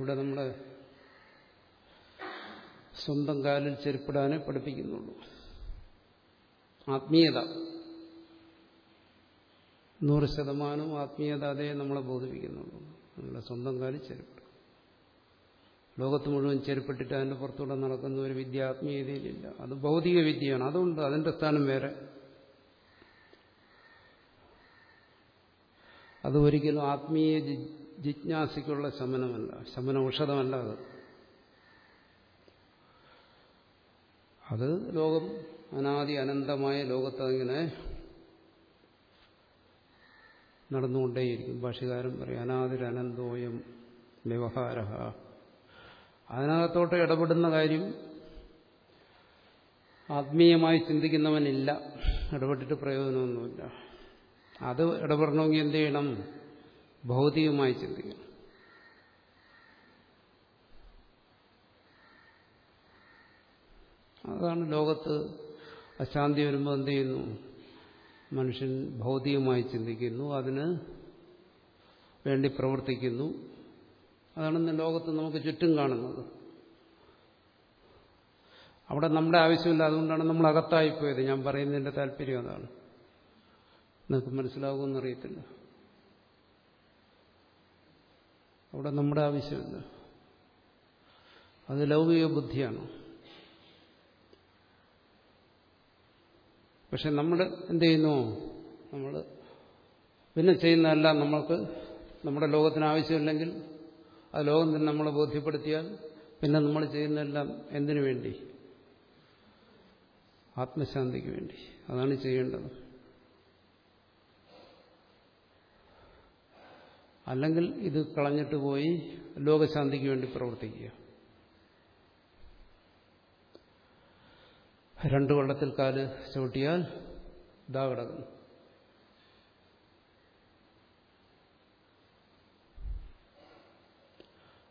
ഇവിടെ നമ്മുടെ സ്വന്തം കാലിൽ ചെരുപ്പിടാനേ പഠിപ്പിക്കുന്നുള്ളൂ. ആത്മീയത. നൂറ് ശതമാനവും ആത്മീയത അതേ നമ്മളെ ബോധിപ്പിക്കുന്നുള്ളൂ. നമ്മുടെ സ്വന്തം കാലിൽ ചെരുപ്പിടും. ലോകത്ത് മുഴുവൻ ചെരുപ്പിട്ടിട്ട് അതിന്റെ പുറത്തൂടെ നടക്കുന്ന ഒരു വിദ്യ ആത്മീയതയിലില്ല. അത് ഭൗതിക വിദ്യയാണ്. അതുകൊണ്ട് അതിന്റെ സ്ഥാനം വേറെ. അത് ഒരിക്കലും ആത്മീയ ജിജ്ഞാസയ്ക്കുള്ള ശമനമല്ല. ശമന ഔഷധമല്ല അത്. അത് ലോകം അനാദി അനന്തമായ ലോകത്ത് അതിങ്ങനെ നടന്നുകൊണ്ടേയിരിക്കും. ഭാഷകാരൻ പറയും അനാദിരനന്തോയം വ്യവഹാര. അതിനകത്തോട്ട് ഇടപെടുന്ന കാര്യം ആത്മീയമായി ചിന്തിക്കുന്നവനില്ല. ഇടപെട്ടിട്ട് പ്രയോജനമൊന്നുമില്ല. അത് ഇടപെടണമെങ്കിൽ എന്ത് ചെയ്യണം? ഭൗതികമായി ചിന്തിക്കണം. അതാണ് ലോകത്ത് അശാന്തി വരുമ്പോൾ എന്ത് ചെയ്യുന്നു? മനുഷ്യൻ ഭൗതികമായി ചിന്തിക്കുന്നു അതിന് വേണ്ടി പ്രവർത്തിക്കുന്നു. അതാണ് ഇന്ന് ലോകത്ത് നമുക്ക് ചുറ്റും കാണുന്നത്. അവിടെ നമ്മുടെ ആവശ്യമില്ല അതുകൊണ്ടാണ് നമ്മൾ അകത്തായിപ്പോയത്. ഞാൻ പറയുന്നതിന്റെ താല്പര്യം അതാണ്. നിങ്ങൾക്ക് മനസ്സിലാകുമെന്നറിയത്തില്ല അവിടെ നമ്മുടെ ആവശ്യമില്ല. അത് ലൗകിക ബുദ്ധിയാണ്. പക്ഷെ നമ്മൾ എന്ത് ചെയ്യുന്നു? നമ്മൾ പിന്നെ ചെയ്യുന്നതെല്ലാം നമ്മൾക്ക് നമ്മുടെ ലോകത്തിന് ആവശ്യമില്ലെങ്കിൽ ആ ലോകം തന്നെ നമ്മളെ ബോധ്യപ്പെടുത്തിയാൽ പിന്നെ നമ്മൾ ചെയ്യുന്നതെല്ലാം എന്തിനു വേണ്ടി? ആത്മശാന്തിക്ക് വേണ്ടി. അതാണ് ചെയ്യേണ്ടത്. അല്ലെങ്കിൽ ഇത് കളഞ്ഞിട്ട് പോയി ലോകശാന്തിക്ക് വേണ്ടി പ്രവർത്തിക്കുക. രണ്ടു വള്ളത്തിൽ കാൽ ചവിട്ടിയാൽ ഇതാ കിടക്കുന്നു.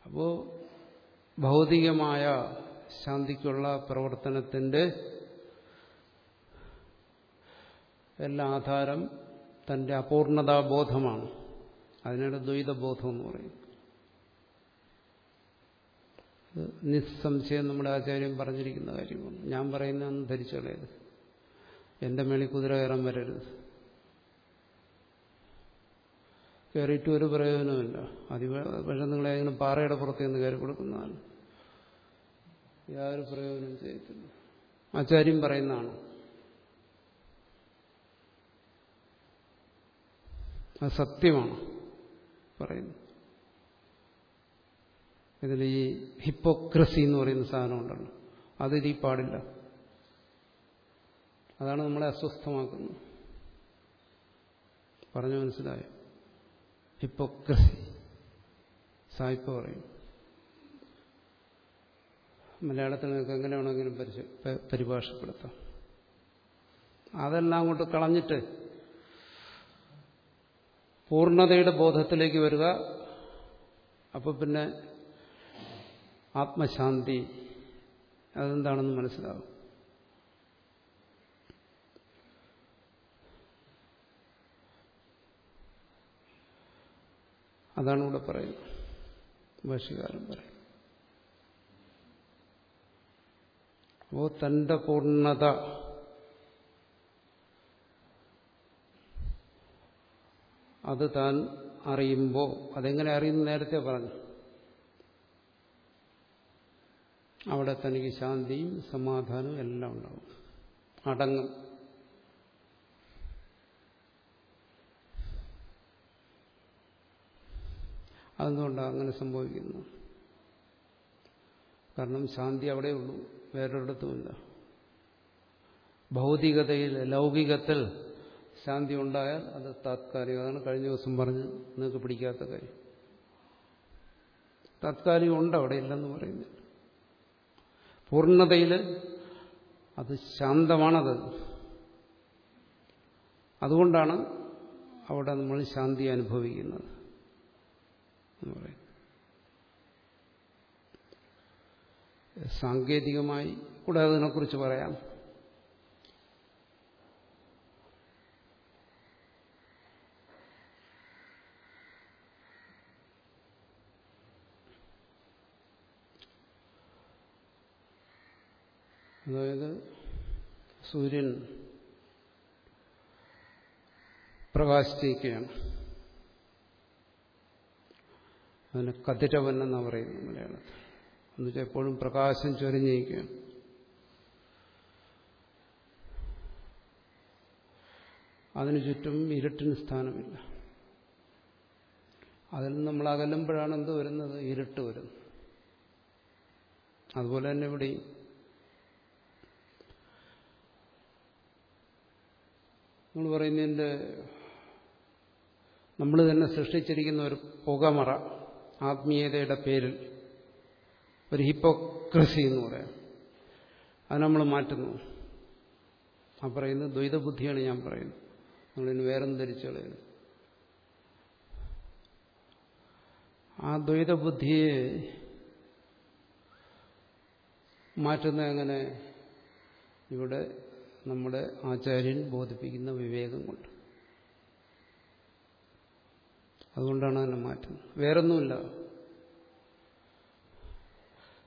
അപ്പോ ഭൗതികമായ ശാന്തിക്കുള്ള പ്രവർത്തനത്തിന്റെ എല്ലാ ആധാരം തന്റെ അപൂർണതാബോധമാണ്. അതിനാണ് ദ്വൈതബോധം എന്ന് പറയും. നിസ്സംശയം നമ്മുടെ ആചാര്യം പറഞ്ഞിരിക്കുന്ന കാര്യമാണ്. ഞാൻ പറയുന്നതെന്ന് ധരിച്ചു കളയരുത് എന്റെ മേളി കുതിര കയറാൻ വരരുത്. കയറിയിട്ട് ഒരു പ്രയോജനമില്ല അതിപക്ഷെ നിങ്ങൾ ഏതെങ്കിലും പാറയുടെ പുറത്ത് നിന്ന് കയറി കൊടുക്കുന്നതാണ്. യാതൊരു പ്രയോജനം ചെയ്യത്തില്ല. ആചാര്യം പറയുന്നതാണ്. അത് സത്യമാണ്. പറയുന്നു. ഇതിൽ ഈ ഹിപ്പോക്രസി എന്ന് പറയുന്ന സാധനം ഉണ്ടല്ലോ. അതിൽ പാടില്ല. അതാണ് നമ്മളെ അസ്വസ്ഥമാക്കുന്നത്. പറഞ്ഞു മനസ്സിലായോ? ഹിപ്പോക്രസി. സായിപ്പ് പറയും. മലയാളത്തിൽ നിങ്ങൾക്ക് എങ്ങനെ വേണമെങ്കിലും പരിഭാഷപ്പെടുത്താം. അതെല്ലാം അങ്ങോട്ട് കളഞ്ഞിട്ട് പൂർണതയുടെ ബോധത്തിലേക്ക് വരിക. അപ്പോൾ പിന്നെ ആത്മശാന്തി അതെന്താണെന്ന് മനസ്സിലാവും. അതാണ് ഇവിടെ പറയുന്നത്. ഭാഷകാരൻ പറയും അപ്പോ തന്റെ പൂർണത അത് താൻ അറിയുമ്പോൾ അതെങ്ങനെ അറിയുന്ന നേരത്തെ പറഞ്ഞു. അവിടെ തനിക്ക് ശാന്തിയും സമാധാനവും എല്ലാം ഉണ്ടാവും. അടങ്ങും. അതെന്തുകൊണ്ടാണ് അങ്ങനെ സംഭവിക്കുന്നു? കാരണം ശാന്തി അവിടെയുള്ളൂ വേറൊരിടത്തുമില്ല. ഭൗതികതയിൽ ലൗകികത്തിൽ ശാന്തി ഉണ്ടായാൽ അത് താത്കാലികം. അതാണ് കഴിഞ്ഞ ദിവസം പറഞ്ഞ് നിങ്ങൾക്ക് പിടിക്കാത്ത കാര്യം. താത്കാലികം ഉണ്ട് അവിടെ ഇല്ലെന്ന് പറയുന്നില്ല പൂർണതയിൽ അത് ശാന്തമാണത്. അതുകൊണ്ടാണ് അവിടെ നമ്മൾ ശാന്തി അനുഭവിക്കുന്നത് എന്ന് പറയുന്നത്. സാങ്കേതികമായി കൂടെ അതിനെക്കുറിച്ച് പറയാം. അതായത് സൂര്യൻ പ്രകാശിച്ചിരിക്കുകയാണ്. അതിന് കതിരവൻ എന്നാണ് പറയുന്നത് മലയാളത്തിൽ. എന്നുവെച്ചാൽ എപ്പോഴും പ്രകാശം ചൊരിഞ്ഞിരിക്കുകയാണ്. അതിനു ചുറ്റും ഇരുട്ടിന് സ്ഥാനമില്ല. അതിൽ നമ്മൾ അകലുമ്പോഴാണ് എന്ത് വരുന്നത്? ഇരുട്ട് വരുന്നത്. അതുപോലെ തന്നെ ഇവിടെയും നമ്മൾ പറയുന്നതിന്റെ നമ്മൾ തന്നെ സൃഷ്ടിച്ചിരിക്കുന്ന ഒരു പുകമറ ആത്മീയതയുടെ പേരിൽ ഒരു ഹിപ്പോക്രസി എന്ന് പറയാം. അത് നമ്മൾ മാറ്റുന്നു. ആ പറയുന്നത് ദ്വൈതബുദ്ധിയാണ് ഞാൻ പറയുന്നത്. നമ്മളിന് വേറൊന്നും ധരിച്ചു കളയുന്നു ആ ദ്വൈതബുദ്ധിയെ മാറ്റുന്ന എങ്ങനെ? ഇവിടെ നമ്മുടെ ആചാര്യൻ ബോധിപ്പിക്കുന്ന വിവേകം കൊണ്ട് അതുകൊണ്ടാണ് അതിനെ മാറ്റുന്നത് വേറൊന്നുമില്ല.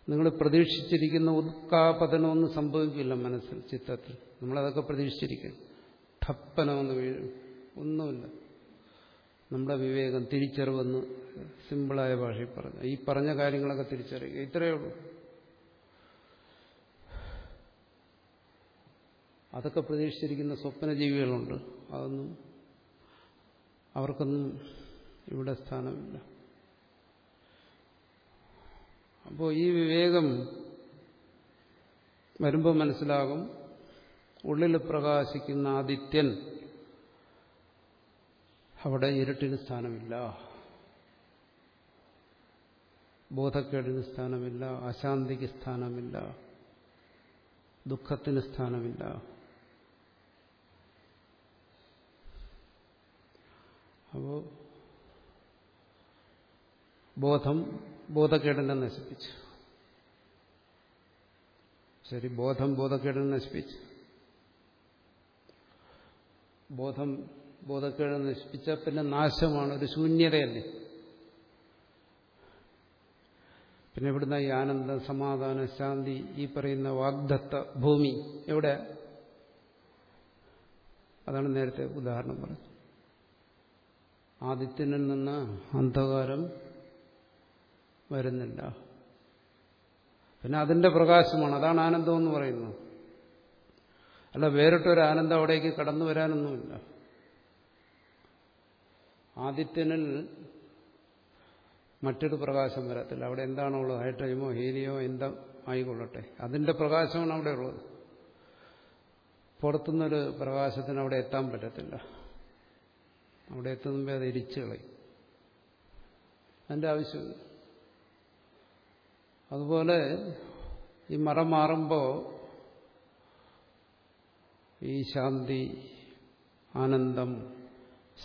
നിങ്ങൾ പ്രതീക്ഷിച്ചിരിക്കുന്ന ഉത്കാപതനമൊന്നും സംഭവിക്കില്ല മനസ്സിൽ ചിത്തത്തിൽ നമ്മളതൊക്കെ പ്രതീക്ഷിച്ചിരിക്കും ഠപ്പനമെന്ന് വീഴും ഒന്നുമില്ല. നമ്മുടെ വിവേകം തിരിച്ചറിവെന്ന് സിമ്പിളായ ഭാഷയിൽ പറഞ്ഞു ഈ പറഞ്ഞ കാര്യങ്ങളൊക്കെ തിരിച്ചറിയുക. ഇത്രയേ ഉള്ളൂ. അതൊക്കെ പ്രതീക്ഷിച്ചിരിക്കുന്ന സ്വപ്നജീവികളുണ്ട്. അതൊന്നും അവർക്കൊന്നും ഇവിടെ സ്ഥാനമില്ല. അപ്പോൾ ഈ വിവേകം വരുമ്പോൾ മനസ്സിലാകും ഉള്ളിൽ പ്രകാശിക്കുന്ന ആദിത്യൻ അവിടെ ഇരുട്ടിന് സ്ഥാനമില്ല. ബോധക്കേടിന് സ്ഥാനമില്ല. അശാന്തിക്ക് സ്ഥാനമില്ല. ദുഃഖത്തിന് സ്ഥാനമില്ല. അപ്പോൾ ബോധം ബോധക്കേടിനെ നശിപ്പിച്ചു. ശരി ബോധം ബോധക്കേടിനെ നശിപ്പിച്ചു. ബോധം ബോധക്കേട് നശിപ്പിച്ച പിന്നെ നാശമാണ് ഒരു ശൂന്യതയല്ലേ? പിന്നെ ഇവിടുന്ന് ഈ ആനന്ദം സമാധാനം ശാന്തി ഈ പറയുന്ന വാഗ്ദത്ത ഭൂമി എവിടെ അതാണ് നേരത്തെ ഉദാഹരണം പറഞ്ഞത്. ആദിത്യനിൽ നിന്ന് അന്ധകാരം വരുന്നില്ല. പിന്നെ അതിന്റെ പ്രകാശമാണ്. അതാണ് ആനന്ദം എന്ന് പറയുന്നത്. അല്ല വേറിട്ടൊരു ആനന്ദം അവിടേക്ക് കടന്നു വരാനൊന്നുമില്ല. ആദിത്യനിൽ മറ്റൊരു പ്രകാശം വരത്തില്ല. അവിടെ എന്താണോ ഉള്ളത് ഹൈഡ്രജമോ ഹീലിയോ എന്താ ആയിക്കൊള്ളട്ടെ. അതിന്റെ പ്രകാശമാണ് അവിടെ ഉള്ളത്. പുറത്തുനിന്നൊരു പ്രകാശത്തിന് അവിടെ എത്താൻ പറ്റത്തില്ല. അവിടെ എത്തുമ്പോൾ അത് എരിച്ചു കളയും. അതിന്റെ ആവശ്യമില്ല അതുപോലെ ഈ മറ മാറുമ്പോൾ ഈ ശാന്തി ആനന്ദം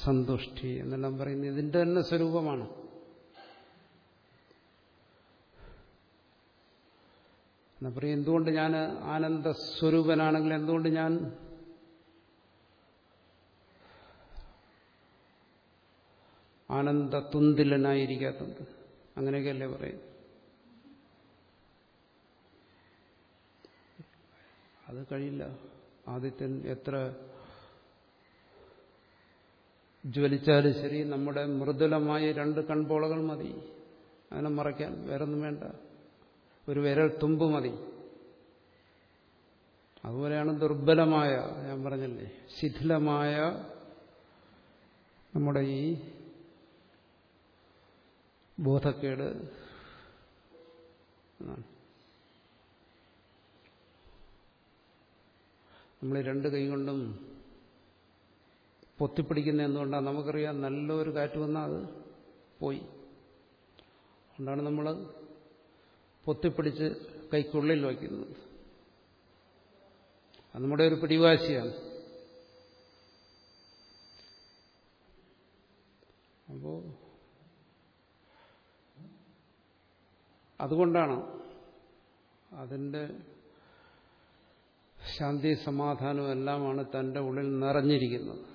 സന്തുഷ്ടി എന്നെല്ലാം പറയുന്നത് ഇതിന്റെ തന്നെ സ്വരൂപമാണ്. എന്നാ പറയും എന്തുകൊണ്ട് ഞാൻ ആനന്ദ ആനന്ദസ്വരൂപനാണെങ്കിൽ എന്തുകൊണ്ട് ഞാൻ ആനന്ദതുന്തിലനായിരിക്കാത്തത് അങ്ങനെയൊക്കെയല്ലേ പറയും അത് കഴിയില്ല. ആദിത്യൻ എത്ര ജ്വലിച്ചാലും ശരി നമ്മുടെ മൃദുലമായ രണ്ട് കൺപോളകൾ മതി. അതിനെ മറയ്ക്കാൻ വേറൊന്നും വേണ്ട. ഒരു വിരൽ തുമ്പ് മതി. അതുപോലെയാണ് ദുർബലമായ ഞാൻ പറഞ്ഞല്ലേ ശിഥിലമായ നമ്മുടെ ഈ ബോധക്കേട്. നമ്മൾ രണ്ട് കൈ കൊണ്ടും പൊത്തിപ്പിടിക്കുന്ന എന്തുകൊണ്ടാണ് നമുക്കറിയാം നല്ലൊരു കാറ്റ് വന്നാൽ അത് പോയി. അതുകൊണ്ടാണ് നമ്മൾ പൊത്തിപ്പിടിച്ച് കൈക്കുള്ളിൽ വയ്ക്കുന്നത്. അത് നമ്മുടെ ഒരു പിടിവാശിയാണ്. അപ്പോ അതുകൊണ്ടാണ് അതിന്റെ ശാന്തി സമാധാനവും എല്ലാമാണ് തന്റെ ഉള്ളിൽ നിറഞ്ഞിരിക്കുന്നത്.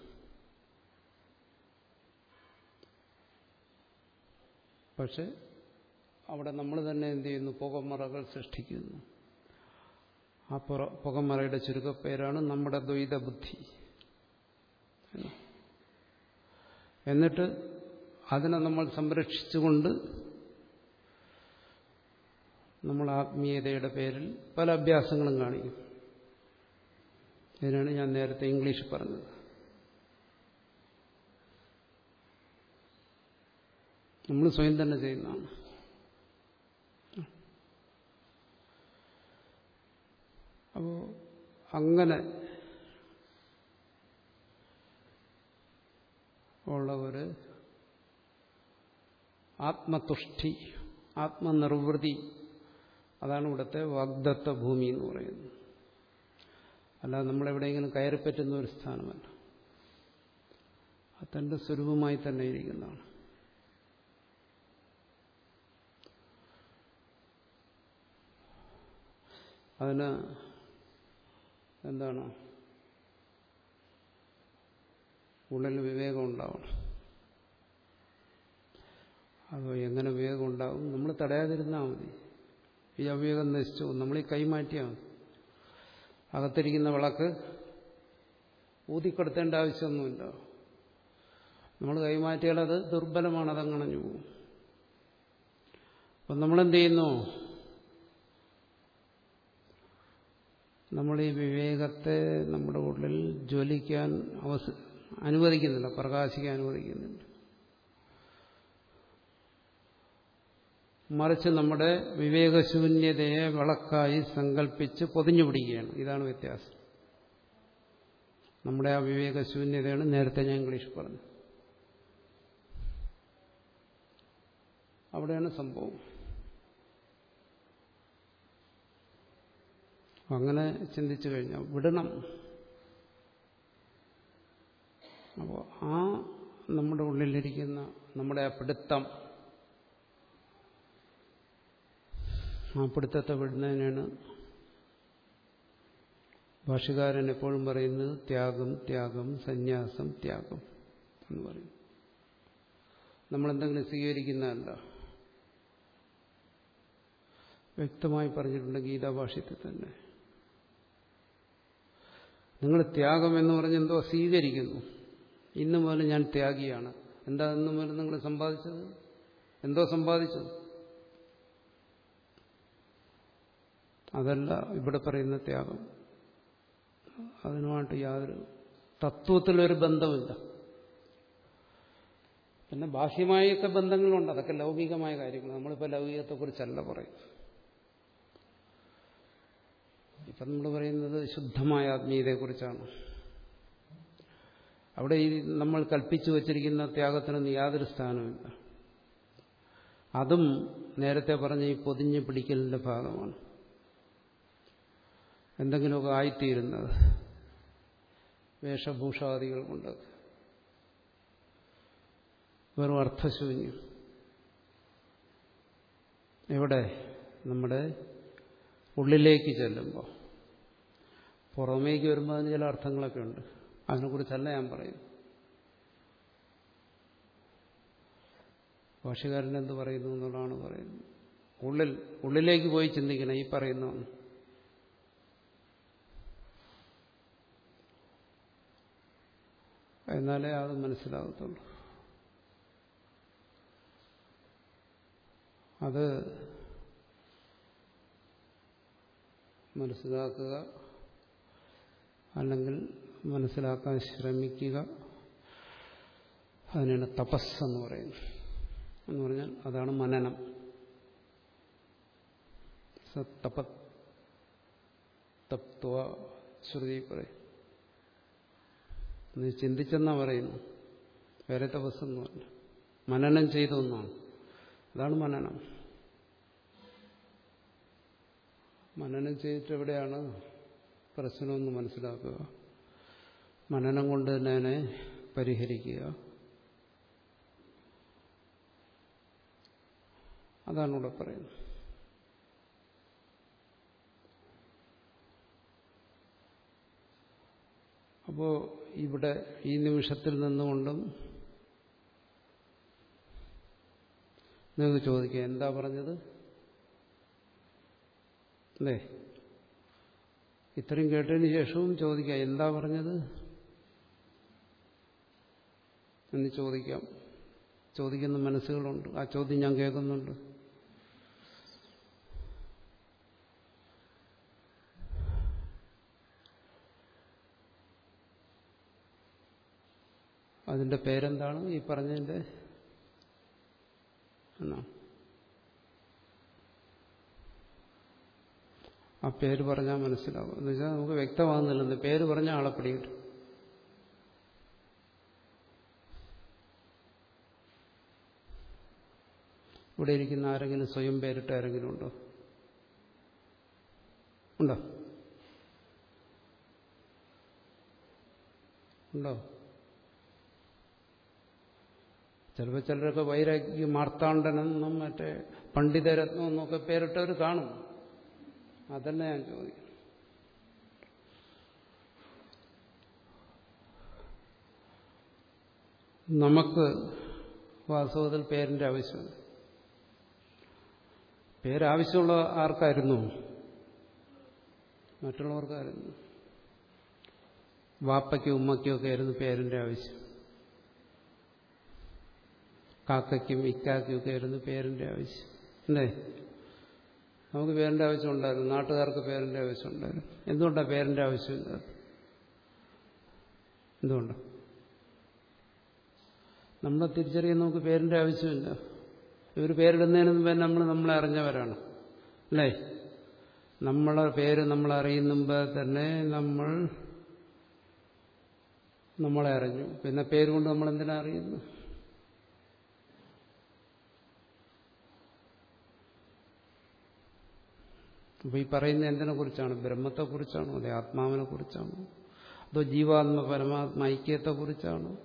പക്ഷെ അവിടെ നമ്മൾ തന്നെ എന്ത് ചെയ്യുന്നു? പുകമറകൾ സൃഷ്ടിക്കുന്നു. ആ പുറ പുകമറയുടെ ചുരുക്കപ്പേരാണ് നമ്മുടെ ദ്വൈത ബുദ്ധി എന്നിട്ട് അതിനെ നമ്മൾ സംരക്ഷിച്ചുകൊണ്ട് നമ്മൾ ആത്മീയതയുടെ പേരിൽ പല അഭ്യാസങ്ങളും കാണിക്കും. ഇതിനാണ് ഞാൻ നേരത്തെ ഇംഗ്ലീഷ് പറഞ്ഞത്. നമ്മൾ സ്വയം തന്നെ ചെയ്യുന്നതാണ്. അപ്പോൾ അങ്ങനെ ഉള്ള ഒരു ആത്മതുഷ്ടി ആത്മനിർവൃതി അതാണ് ഇവിടുത്തെ വാഗ്ദത്ത ഭൂമി എന്ന് പറയുന്നത്. അല്ലാതെ നമ്മളെവിടെയെങ്കിലും കയറിപ്പറ്റുന്ന ഒരു സ്ഥാനമല്ല. അത് തന്റെ സ്വരൂപമായി തന്നെ ഇരിക്കുന്നതാണ്. അതിന് എന്താണ്? ഉള്ളിൽ വിവേകം ഉണ്ടാവണം. അത് എങ്ങനെ വിവേകം ഉണ്ടാവും? നമ്മൾ തടയാതിരുന്നാൽ മതി. ഈ അവിവേകം നശിച്ചു നമ്മൾ ഈ കൈമാറ്റിയാൽ മതി അകത്തിരിക്കുന്ന വിളക്ക് ഊതിക്കൊടുത്തേണ്ട ആവശ്യമൊന്നുമില്ല. നമ്മൾ കൈമാറ്റിയാൽ അത് ദുർബലമാണ് അതങ്ങണഞ്ഞു പോകും. അപ്പം നമ്മളെന്ത് ചെയ്യുന്നു? നമ്മൾ ഈ വിവേകത്തെ നമ്മുടെ ഉള്ളിൽ ജ്വലിക്കാൻ അവസ അനുവദിക്കുന്നില്ല പ്രകാശിക്കാൻ അനുവദിക്കുന്നില്ല. മറിച്ച് നമ്മുടെ വിവേകശൂന്യതയെ വിളക്കായി സങ്കല്പിച്ച് പൊതിഞ്ഞു പിടിക്കുകയാണ് ഇതാണ് വ്യത്യാസം. നമ്മുടെ ആ വിവേകശൂന്യതയാണ് നേരത്തെ ഞാൻ ഇംഗ്ലീഷ് പറഞ്ഞു. അവിടെയാണ് സംഭവം. അങ്ങനെ ചിന്തിച്ചു കഴിഞ്ഞാൽ വിടണം. അപ്പോൾ ആ നമ്മുടെ ഉള്ളിലിരിക്കുന്ന നമ്മുടെ ആ പിടുത്തം ആ പിടുത്തത്തെ വിടുന്നതിനാണ് ഭാഷകാരൻ എപ്പോഴും പറയുന്നത് ത്യാഗം ത്യാഗം സന്യാസം ത്യാഗം എന്ന് പറയും. നമ്മളെന്തെങ്കിലും സ്വീകരിക്കുന്നതല്ല. വ്യക്തമായി പറഞ്ഞിട്ടുണ്ട് ഗീതാഭാഷ്യത്തിൽ തന്നെ. നിങ്ങൾ ത്യാഗം എന്ന് പറഞ്ഞ് എന്തോ സ്വീകരിക്കുന്നു. ഇന്നു മുതൽ ഞാൻ ത്യാഗിയാണ്. എന്താ ഇന്നു മുതൽ നിങ്ങൾ സമ്പാദിച്ചത്? എന്തോ സമ്പാദിച്ചത്? അതല്ല ഇവിടെ പറയുന്ന ത്യാഗം. അതിനുമായിട്ട് യാതൊരു തത്വത്തിലൊരു ബന്ധമില്ല പിന്നെ ബാഹ്യമായൊക്കെ ബന്ധങ്ങളുണ്ട്. അതൊക്കെ ലൗകികമായ കാര്യങ്ങൾ. നമ്മളിപ്പോൾ ലൗകികത്തെക്കുറിച്ചല്ല പറയും ഇപ്പം നമ്മൾ പറയുന്നത് ശുദ്ധമായ ആത്മീയതയെക്കുറിച്ചാണ്. അവിടെ ഈ നമ്മൾ കൽപ്പിച്ചു വച്ചിരിക്കുന്ന ത്യാഗത്തിനൊന്നും യാതൊരു സ്ഥാനമില്ല അതും നേരത്തെ പറഞ്ഞ ഈ പൊതിഞ്ഞ് പിടിക്കലിന്റെ ഭാഗമാണ്. എന്തെങ്കിലുമൊക്കെ ആയിത്തീരുന്നത്. വേഷഭൂഷാദികൾ കൊണ്ട് വെറും അർത്ഥശൂന്യം. എവിടെ? നമ്മുടെ ഉള്ളിലേക്ക് ചെല്ലുമ്പോൾ. പുറമേക്ക് വരുമ്പോൾ അതിന് ചില അർത്ഥങ്ങളൊക്കെ ഉണ്ട് അതിനെക്കുറിച്ചല്ല ഞാൻ പറയും ഭാഷകാരൻ എന്ത് പറയുന്നു എന്നുള്ളതാണ് പറയുന്നത്. ഉള്ളിൽ ഉള്ളിലേക്ക് പോയി ചിന്തിക്കണം ഈ പറയുന്ന എന്നാലേ അത് മനസ്സിലാകത്തുള്ളൂ. അത് മനസ്സിലാക്കുക അല്ലെങ്കിൽ മനസ്സിലാക്കാൻ ശ്രമിക്കുക. അതിനാണ് തപസ് എന്ന് പറയുന്നത്. എന്ന് പറഞ്ഞാൽ അതാണ് മനനം. തപ തത്വ ശ്രുതി പറയും. നീ ചിന്തിച്ചെന്നാ പറയുന്നു. വേറെ തപസ്സെന്ന് പറഞ്ഞു മനനം ചെയ്ത ഒന്നാണ്. അതാണ് മനനം. മനനം ചെയ്തിട്ട് എവിടെയാണ് പ്രശ്നമൊന്ന് മനസ്സിലാക്കുക. മനനം കൊണ്ട് തന്നെ അതിനെ പരിഹരിക്കുക. അതാണ് ഇവിടെ പറയുന്നത്. അപ്പോൾ ഇവിടെ ഈ നിമിഷത്തിൽ നിന്നുകൊണ്ടും നിങ്ങൾക്ക് ചോദിക്കുക. എന്താ പറഞ്ഞത്? അല്ലേ? ഇത്രയും കേട്ടതിന് ശേഷവും ചോദിക്കാം എന്താ പറഞ്ഞത്? എന്ന് ചോദിക്കാം. ചോദിക്കുന്ന മനസ്സുകളുണ്ട്. ആ ചോദ്യം ഞാൻ കേൾക്കുന്നുണ്ട്. അതിന്റെ പേരെന്താണ്? ഈ പറഞ്ഞതിന്റെ എന്നാ? ആ പേര് പറഞ്ഞാൽ മനസ്സിലാവും. എന്ന് വെച്ചാൽ നമുക്ക് വ്യക്തമാകുന്നില്ലെന്ന് പേര് പറഞ്ഞ ആളെ പിടികിട്ടും. ഇവിടെ ഇരിക്കുന്ന ആരെങ്കിലും സ്വയം പേരിട്ട് ആരെങ്കിലും ഉണ്ടോ? ഉണ്ടോ? ഉണ്ടോ? ചിലപ്പോൾ ചിലരൊക്കെ വൈരാഗ്യ മാർത്താണ്ഡനെന്നും മറ്റേ പണ്ഡിതരത്നം എന്നൊക്കെ പേരിട്ടവർ കാണും. അതല്ല ഞാൻ ചോദിക്കും. നമുക്ക് വാസ്തവത്തിൽ പേരിന്റെ ആവശ്യമില്ല പേരാവശ്യമുള്ള ആർക്കായിരുന്നു? മറ്റുള്ളവർക്കായിരുന്നു. വാപ്പയ്ക്കും ഉമ്മയ്ക്കും ഒക്കെ ആയിരുന്നു പേരിന്റെ ആവശ്യം. കാക്കയ്ക്കും ഇക്കാക്കും ഒക്കെ ആയിരുന്നു പേരിന്റെ ആവശ്യം. അല്ലേ? നമുക്ക് പേരിന്റെ ആവശ്യം ഉണ്ടായിരുന്നു നാട്ടുകാർക്ക് പേരിന്റെ ആവശ്യം ഉണ്ടായിരുന്നു എന്തുകൊണ്ടാണ് പേരിന്റെ ആവശ്യം എന്തുകൊണ്ടാണ് നമ്മളെ തിരിച്ചറിയാൻ നമുക്ക് പേരിന്റെ ആവശ്യമില്ല. ഇവർ പേരിടുന്നതിന് മുമ്പേ നമ്മൾ നമ്മളെ അറിഞ്ഞവരാണ്. അല്ലേ? നമ്മളെ പേര് നമ്മൾ അറിയുന്ന മുമ്പ് തന്നെ നമ്മൾ നമ്മളെ അറിഞ്ഞു. പിന്നെ പേരുകൊണ്ട് നമ്മൾ എന്തിനാ അറിയുന്നു അപ്പൊ ഈ പറയുന്ന എന്തിനെ കുറിച്ചാണ്? ബ്രഹ്മത്തെ കുറിച്ചാണോ? അല്ലെ ആത്മാവിനെ കുറിച്ചാണോ? അതോ ജീവാത്മ പരമാത്മ ഐക്യത്തെ കുറിച്ചാണോ?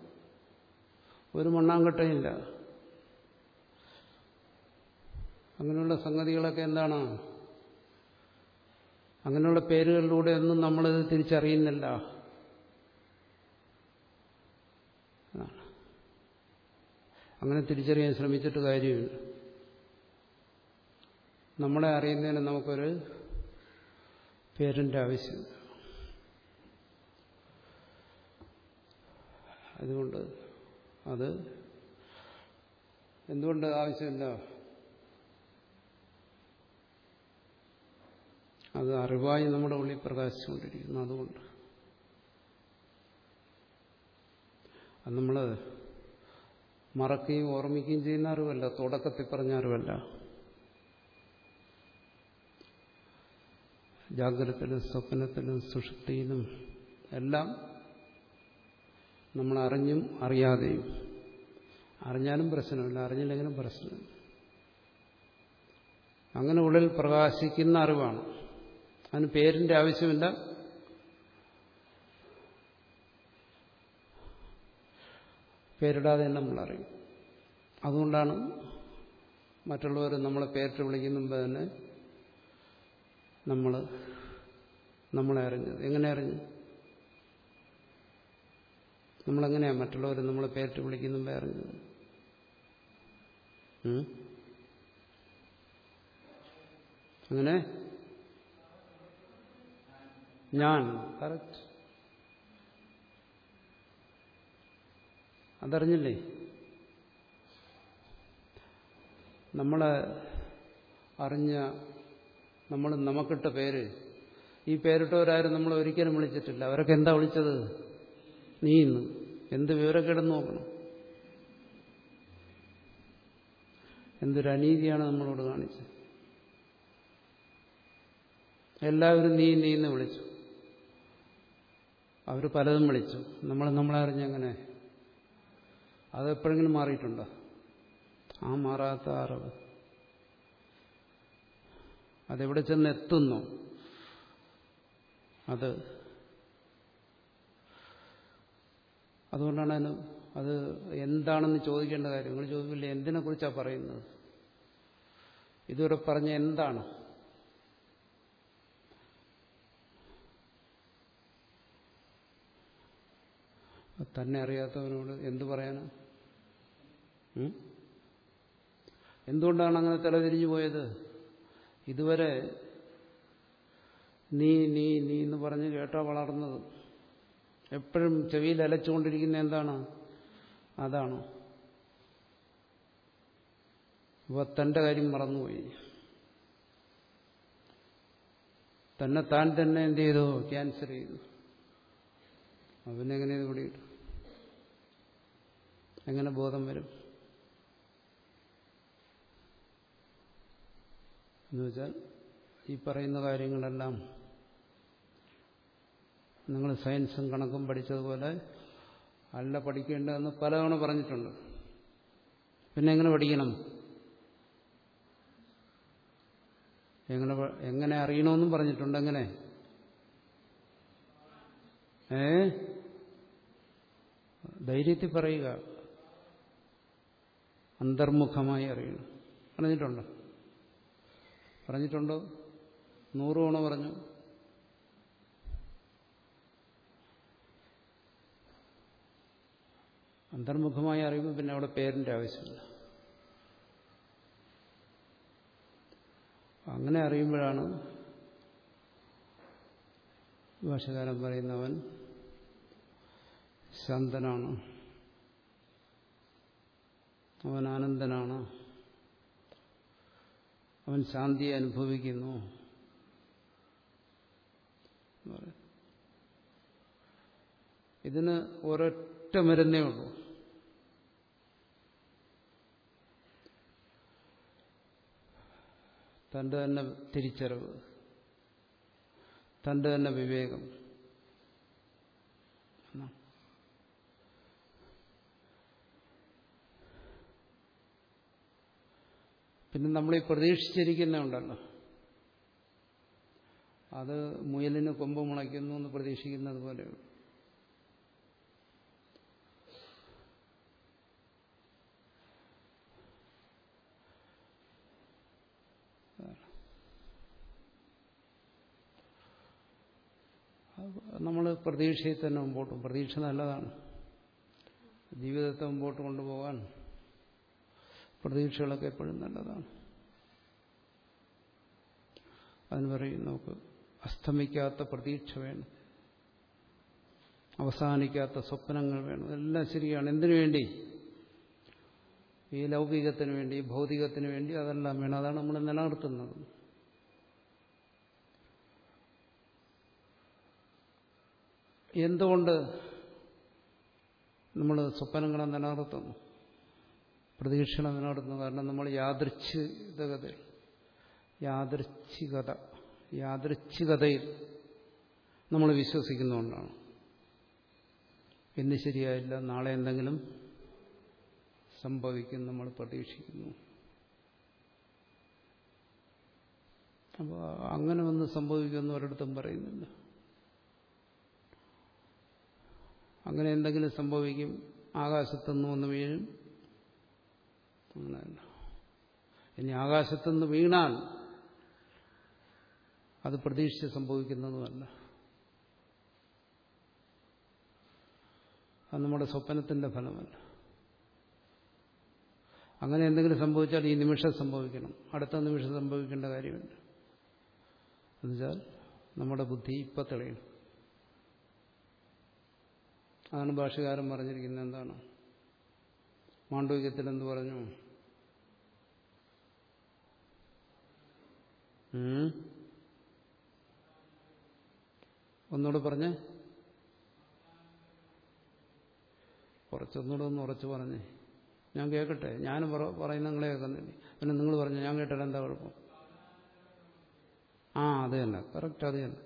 ഒരു മണ്ണാങ്കട്ടയില്ല. അങ്ങനെയുള്ള സംഗതികളൊക്കെ എന്താണ്? അങ്ങനെയുള്ള പേരുകളിലൂടെ ഒന്നും നമ്മളിത് തിരിച്ചറിയുന്നില്ല. അങ്ങനെ തിരിച്ചറിയാൻ ശ്രമിച്ചിട്ട് കാര്യമില്ല. നമ്മളെ അറിയുന്നതിന് നമുക്കൊരു പേരിന്റെ ആവശ്യം. അതുകൊണ്ട് അത് എന്തുകൊണ്ട് ആവശ്യമില്ല? അത് അറിവായി നമ്മുടെ ഉള്ളിൽ പ്രകാശിച്ചുകൊണ്ടിരിക്കുന്നു അതുകൊണ്ട്. അത് നമ്മൾ മറക്കുകയും ഓർമ്മിക്കുകയും ചെയ്യുന്ന അറിവല്ല തുടക്കത്തിൽ പറഞ്ഞ അറിവല്ല. ജാഗ്രതത്തിലും സ്വപ്നത്തിലും സുഷുപ്തിയിലും എല്ലാം നമ്മൾ അറിഞ്ഞും അറിയാതെയും. അറിഞ്ഞാലും പ്രശ്നമില്ല അറിഞ്ഞില്ലെങ്കിലും പ്രശ്നമില്ല. അങ്ങനെ ഉള്ളിൽ പ്രകാശിക്കുന്ന അറിവാണ്. അതിന് പേരിന്റെ ആവശ്യമില്ല. പേരിടാതെ തന്നെ നമ്മൾ അറിയും അതുകൊണ്ടാണ് മറ്റുള്ളവർ നമ്മളെ പേരിട്ട് വിളിക്കുന്ന മുമ്പ് തന്നെ നമ്മൾ നമ്മളെ അറിഞ്ഞത്. എങ്ങനെ അറിഞ്ഞു? നമ്മളെങ്ങനെയാ മറ്റുള്ളവർ നമ്മളെ പേരിട്ട് വിളിക്കുന്ന അറിഞ്ഞത്? അങ്ങനെ? ഞാൻ. കറക്റ്റ് അതറിഞ്ഞില്ലേ? നമ്മളെ അറിഞ്ഞ നമ്മൾ നമുക്കിട്ട പേര്. ഈ പേരിട്ടവരാരും നമ്മൾ ഒരിക്കലും വിളിച്ചിട്ടില്ല. അവരൊക്കെ എന്താ വിളിച്ചത്? നീ ഇന്ന്. എന്ത് വിവരക്കേടെന്ന് നോക്കണം. എന്തൊരു അനീതിയാണ് നമ്മളോട് കാണിച്ചത്. എല്ലാവരും നീ നീ എന്ന് വിളിച്ചു. അവർ പലതും വിളിച്ചു. നമ്മൾ നമ്മളെ അറിഞ്ഞങ്ങനെ അതെപ്പോഴെങ്കിലും മാറിയിട്ടുണ്ടോ? ആ മാറാത്ത അറിവ്. അതെവിടെ ചെന്ന് എത്തുന്നു അത് അതുകൊണ്ടാണ് അത് എന്താണെന്ന് ചോദിക്കേണ്ട കാര്യം. നിങ്ങൾ ചോദിക്കില്ല എന്തിനെ കുറിച്ചാണ് പറയുന്നത്? ഇതുവരെ പറഞ്ഞ എന്താണ്? തന്നെ അറിയാത്തവനോട് എന്തു പറയാനാ? എന്തുകൊണ്ടാണ് അങ്ങനെ തലതിരിഞ്ഞു പോയത്? ഇതുവരെ നീ നീ നീ എന്ന് പറഞ്ഞ് കേട്ടാ വളർന്നത്. എപ്പോഴും ചെവിയിൽ അലച്ചുകൊണ്ടിരിക്കുന്ന എന്താണ്? അതാണ്. അപ്പോൾ തന്റെ കാര്യം മറന്നുപോയി. തന്നെ താൻ തന്നെ എന്ത് ചെയ്തു? ക്യാൻസർ ചെയ്തു. അവനെങ്ങനെ ഇത് പിടിയിട്ടു എങ്ങനെ ബോധം വരും? എന്നുവെച്ചാൽ ഈ പറയുന്ന കാര്യങ്ങളെല്ലാം നിങ്ങൾ സയൻസും കണക്കും പഠിച്ചതുപോലെ അല്ല പഠിക്കേണ്ടതെന്ന് പലതവണ പറഞ്ഞിട്ടുണ്ട്. പിന്നെ എങ്ങനെ പഠിക്കണം? എങ്ങനെ എങ്ങനെ അറിയണമെന്നും പറഞ്ഞിട്ടുണ്ട് എങ്ങനെ? ഏ? ധൈര്യത്തിൽ പറയുക. അന്തർമുഖമായി അറിയണം. പറഞ്ഞിട്ടുണ്ടോ. പറഞ്ഞിട്ടുണ്ടോ? നൂറ് തവണ പറഞ്ഞു. അന്തർമുഖമായി അറിയുമ്പോൾ പിന്നെ അവിടെ പേരിന്റെ ആവശ്യമില്ല. അങ്ങനെ അറിയുമ്പോഴാണ് ഭാഷകാരൻ പറയുന്നവൻ ശാന്തനാണ്. അവൻ ആനന്ദനാണ്. അവൻ ശാന്തിയെ അനുഭവിക്കുന്നു. ഇതിന് ഒരൊറ്റ മരുന്നേ ഉള്ളൂ തന്റെ തന്നെ തിരിച്ചറിവ് തന്റെ തന്നെ വിവേകം എന്നാണ്. പിന്നെ നമ്മൾ ഈ പ്രതീക്ഷിച്ചിരിക്കുന്നുണ്ടല്ലോ അത് മുയലിന് കൊമ്പ് മുളയ്ക്കുന്നു എന്ന് പ്രതീക്ഷിക്കുന്നത് പോലെയുള്ളൂ. നമ്മൾ പ്രതീക്ഷയിൽ തന്നെ മുമ്പോട്ടും. പ്രതീക്ഷ നല്ലതാണ്. ജീവിതത്തെ മുമ്പോട്ട് കൊണ്ടുപോകാൻ പ്രതീക്ഷകളൊക്കെ എപ്പോഴും നല്ലതാണ്. അതിന് പറയും നമുക്ക് അസ്തമിക്കാത്ത പ്രതീക്ഷ വേണം. അവസാനിക്കാത്ത സ്വപ്നങ്ങൾ വേണം. എല്ലാം ശരിയാണ്. എന്തിനു വേണ്ടി? ഈ ലൗകികത്തിന് വേണ്ടി ഭൗതികത്തിന് വേണ്ടി അതെല്ലാം വേണം. അതാണ് നമ്മൾ നിലനിർത്തുന്നത്. എന്തുകൊണ്ട് നമ്മൾ സ്വപ്നങ്ങളെ നിലനിർത്തുന്നു? പ്രതീക്ഷണം നടത്തുന്നു കാരണം നമ്മൾ യാദൃച്ഛികത യാദൃച്ഛികത യാദൃച്ഛികതയിൽ നമ്മൾ വിശ്വസിക്കുന്നതുകൊണ്ടാണ്. ഇന്ന് ശരിയായില്ല നാളെ എന്തെങ്കിലും സംഭവിക്കും നമ്മൾ പ്രതീക്ഷിക്കുന്നു. അപ്പോൾ അങ്ങനെ ഒന്ന് സംഭവിക്കുമെന്ന് ഒരിടത്തും പറയുന്നില്ല. അങ്ങനെ എന്തെങ്കിലും സംഭവിക്കും ആകാശത്തുനിന്ന് വന്ന് വീഴും അങ്ങനെയല്ല ഇനി ആകാശത്തുനിന്ന് വീണാൽ അത് പ്രതീക്ഷിച്ച് സംഭവിക്കുന്നതുമല്ല. അത് നമ്മുടെ സ്വപ്നത്തിന്റെ ഫലമല്ല. അങ്ങനെ എന്തെങ്കിലും സംഭവിച്ചാൽ ഈ നിമിഷം സംഭവിക്കണം. അടുത്ത നിമിഷം സംഭവിക്കേണ്ട കാര്യമില്ല. എന്നുവെച്ചാൽ നമ്മുടെ ബുദ്ധി ഇപ്പം തെളിയണം. അതാണ് ഭാഷകാരൻ പറഞ്ഞിരിക്കുന്നത് എന്താണ്? മാണ്ഡവികത്തിൽ എന്ത് പറഞ്ഞു? ഒന്നുകൂടെ പറഞ്ഞേ. കുറച്ചൊന്നുകൂടെ ഒന്ന് ഉറച്ചു പറഞ്ഞേ. ഞാൻ കേൾക്കട്ടെ ഞാൻ പറയുന്ന നിങ്ങളെ കേൾക്കുന്നില്ല. പിന്നെ നിങ്ങൾ പറഞ്ഞു ഞാൻ കേട്ടാൽ എന്താ കുഴപ്പം? ആ അത് തന്നെ. കറക്റ്റ് അത് തന്നെ.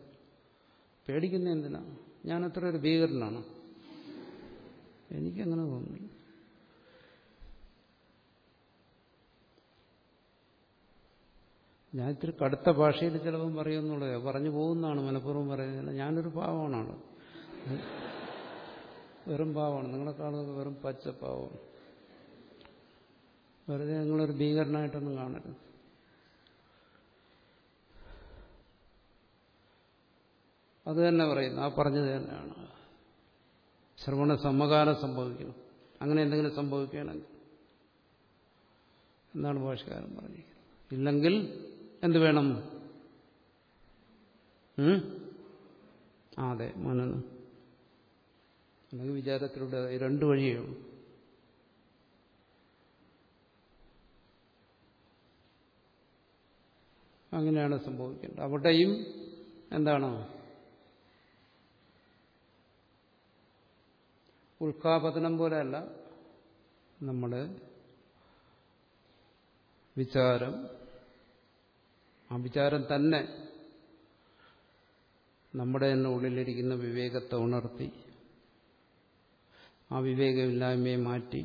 പേടിക്കുന്ന എന്തിനാ? ഞാൻ അത്ര ഒരു ഭീകരനാണ്? എനിക്കങ്ങനെ തോന്നുന്നില്ല. ഞാൻ ഇത്തിരി കടുത്ത ഭാഷയിൽ ചിലപ്പം പറയുന്നുള്ളത് പറഞ്ഞു പോകുന്നതാണ് മനഃപൂർവം പറയുന്നില്ല ഞാനൊരു പാവമാണ് വെറും പാവമാണ്. നിങ്ങളെ കാണുന്നത് വെറും പച്ച പാവമാണ് വെറുതെ നിങ്ങളൊരു ഭീകരനായിട്ടൊന്നും കാണരുത്. അത് തന്നെ പറയുന്നു. ആ പറഞ്ഞത് തന്നെയാണ്. ശ്രവണ സമകാലം സംഭവിക്കണം അങ്ങനെ എന്തെങ്കിലും സംഭവിക്കുകയാണെങ്കിൽ എന്നാണ് ഭാഷകാരൻ പറഞ്ഞിരിക്കുന്നത്? ഇല്ലെങ്കിൽ എന്ത് വേണം? ആ അതെ മനനം അല്ലെങ്കിൽ വിചാരത്തിലൂടെ രണ്ട് വഴിയേ ഉള്ളൂ. അങ്ങനെയാണ് സംഭവിക്കേണ്ടത്. അവിടെയും എന്താണ്? ഉൽക്കാപതനം പോലെയല്ല. നമ്മൾ വിചാരം ആ വിചാരം തന്നെ നമ്മുടെ തന്നെ ഉള്ളിലിരിക്കുന്ന വിവേകത്തെ ഉണർത്തി ആ വിവേകമില്ലായ്മയെ മാറ്റി.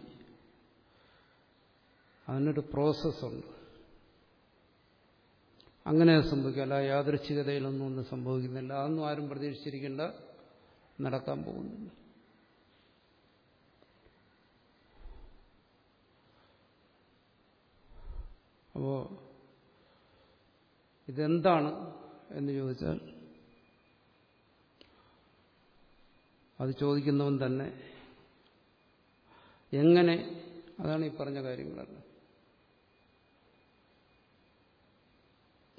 അതിനൊരു പ്രോസസ്സുണ്ട് അങ്ങനെ സംഭവിക്കില്ല യാദൃശ്ചികതയിലൊന്നും ഒന്നും സംഭവിക്കുന്നില്ല. അതൊന്നും ആരും പ്രതീക്ഷിച്ചിരിക്കേണ്ട നടക്കാൻ പോകുന്നില്ല. അപ്പോ ഇതെന്താണ് എന്ന് ചോദിച്ചാൽ അത് ചോദിക്കുന്നവൻ തന്നെ എങ്ങനെ അതാണ് ഈ പറഞ്ഞ കാര്യങ്ങളെല്ലാം.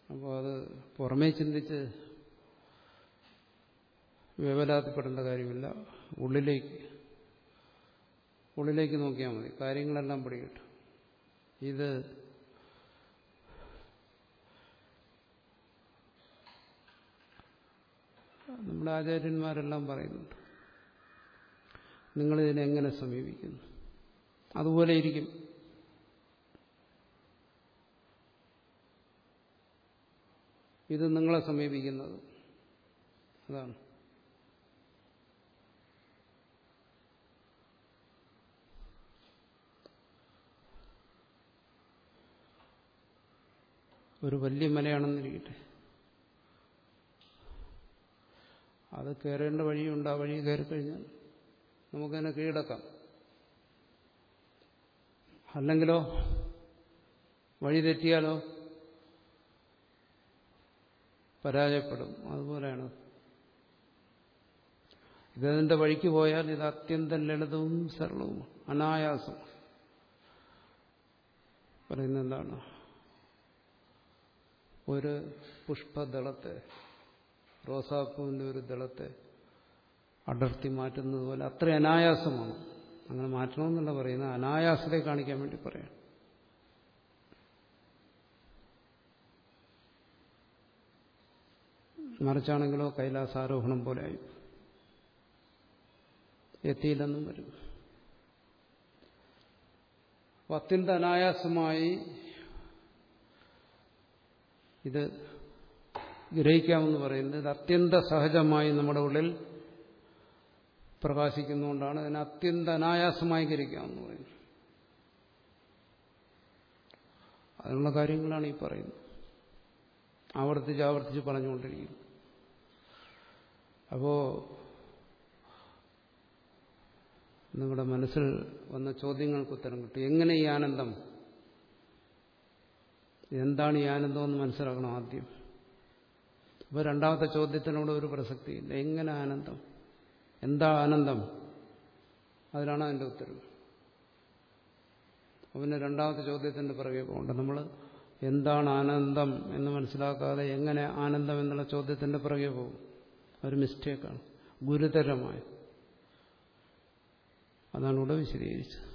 അപ്പോൾ അത് പുറമേ ചിന്തിച്ച് വേവലാത്തപ്പെടേണ്ട കാര്യമില്ല. ഉള്ളിലേക്ക് ഉള്ളിലേക്ക് നോക്കിയാൽ മതി. കാര്യങ്ങളെല്ലാം പിടികിട്ടും. ഇത് നമ്മുടെ ആചാര്യന്മാരെല്ലാം പറയുന്നുണ്ട്. നിങ്ങളിതിനെ എങ്ങനെ സമീപിക്കുന്നു? അതുപോലെ ഇരിക്കും. ഇത് നിങ്ങളെ സമീപിക്കുന്നത്. അതാണ്. ഒരു വലിയ മലയാണെന്നിരിക്കട്ടെ. അത് കയറേണ്ട വഴിയുണ്ട് ആ വഴി കയറി കഴിഞ്ഞാൽ നമുക്കതിനെ കീഴടക്കാം. അല്ലെങ്കിലോ വഴി തെറ്റിയാലോ പരാജയപ്പെടും. അതുപോലെയാണ്. ഇതതിന്റെ വഴിക്ക് പോയാൽ ഇത് അത്യന്തം ലളിതവും സരളവും അനായാസം. പറയുന്ന എന്താണ് ഒരു പുഷ്പദളത്തെ റോസാപ്പൂവിന്റെ ഒരു ദളത്തെ അടർത്തി മാറ്റുന്നത് പോലെ അത്ര അനായാസമാണ്. അങ്ങനെ മാറ്റണമെന്നല്ല പറയുന്നത്. അനായാസത്തെ കാണിക്കാൻ വേണ്ടി പറയാം മറിച്ചാണെങ്കിലോ കൈലാസാരോഹണം പോലെ ആയി. എത്തിയില്ലെന്നും വരും. അത്യന്ത അനായാസമായി ഇത് ഗ്രഹിക്കാമെന്ന് പറയുന്നത് ഇത് അത്യന്ത സഹജമായി നമ്മുടെ ഉള്ളിൽ പ്രകാശിക്കുന്നതുകൊണ്ടാണ്. അതിനെ അത്യന്ത അനായാസമായി ഗ്രഹിക്കാമെന്ന് പറയുന്നത്. അതിനുള്ള കാര്യങ്ങളാണ് ഈ പറയുന്നത്. ആവർത്തിച്ച് ആവർത്തിച്ച് പറഞ്ഞുകൊണ്ടിരിക്കുന്നു. അപ്പോ നിങ്ങളുടെ മനസ്സിൽ വന്ന ചോദ്യങ്ങൾക്ക് ഉത്തരം കിട്ടും. എങ്ങനെ ഈ ആനന്ദം? എന്താണ് ഈ ആനന്ദം എന്ന് മനസ്സിലാക്കണം ആദ്യം. അപ്പോൾ രണ്ടാമത്തെ ചോദ്യത്തിനോട് ഒരു പ്രസക്തിയില്ല. എങ്ങനെ ആനന്ദം? എന്താ ആനന്ദം? അതിലാണ് അതിന്റെ ഉത്തരവ് പിന്നെ രണ്ടാമത്തെ ചോദ്യത്തിന്റെ പിറകെ പോകണ്ട. നമ്മൾ എന്താണ് ആനന്ദം എന്ന് മനസ്സിലാക്കാതെ എങ്ങനെ ആനന്ദം എന്നുള്ള ചോദ്യത്തിന്റെ പിറകെ പോകും. ഒരു മിസ്റ്റേക്കാണ് ഗുരുതരമായ. അതാണ് ഇവിടെ വിശദീകരിച്ചത്.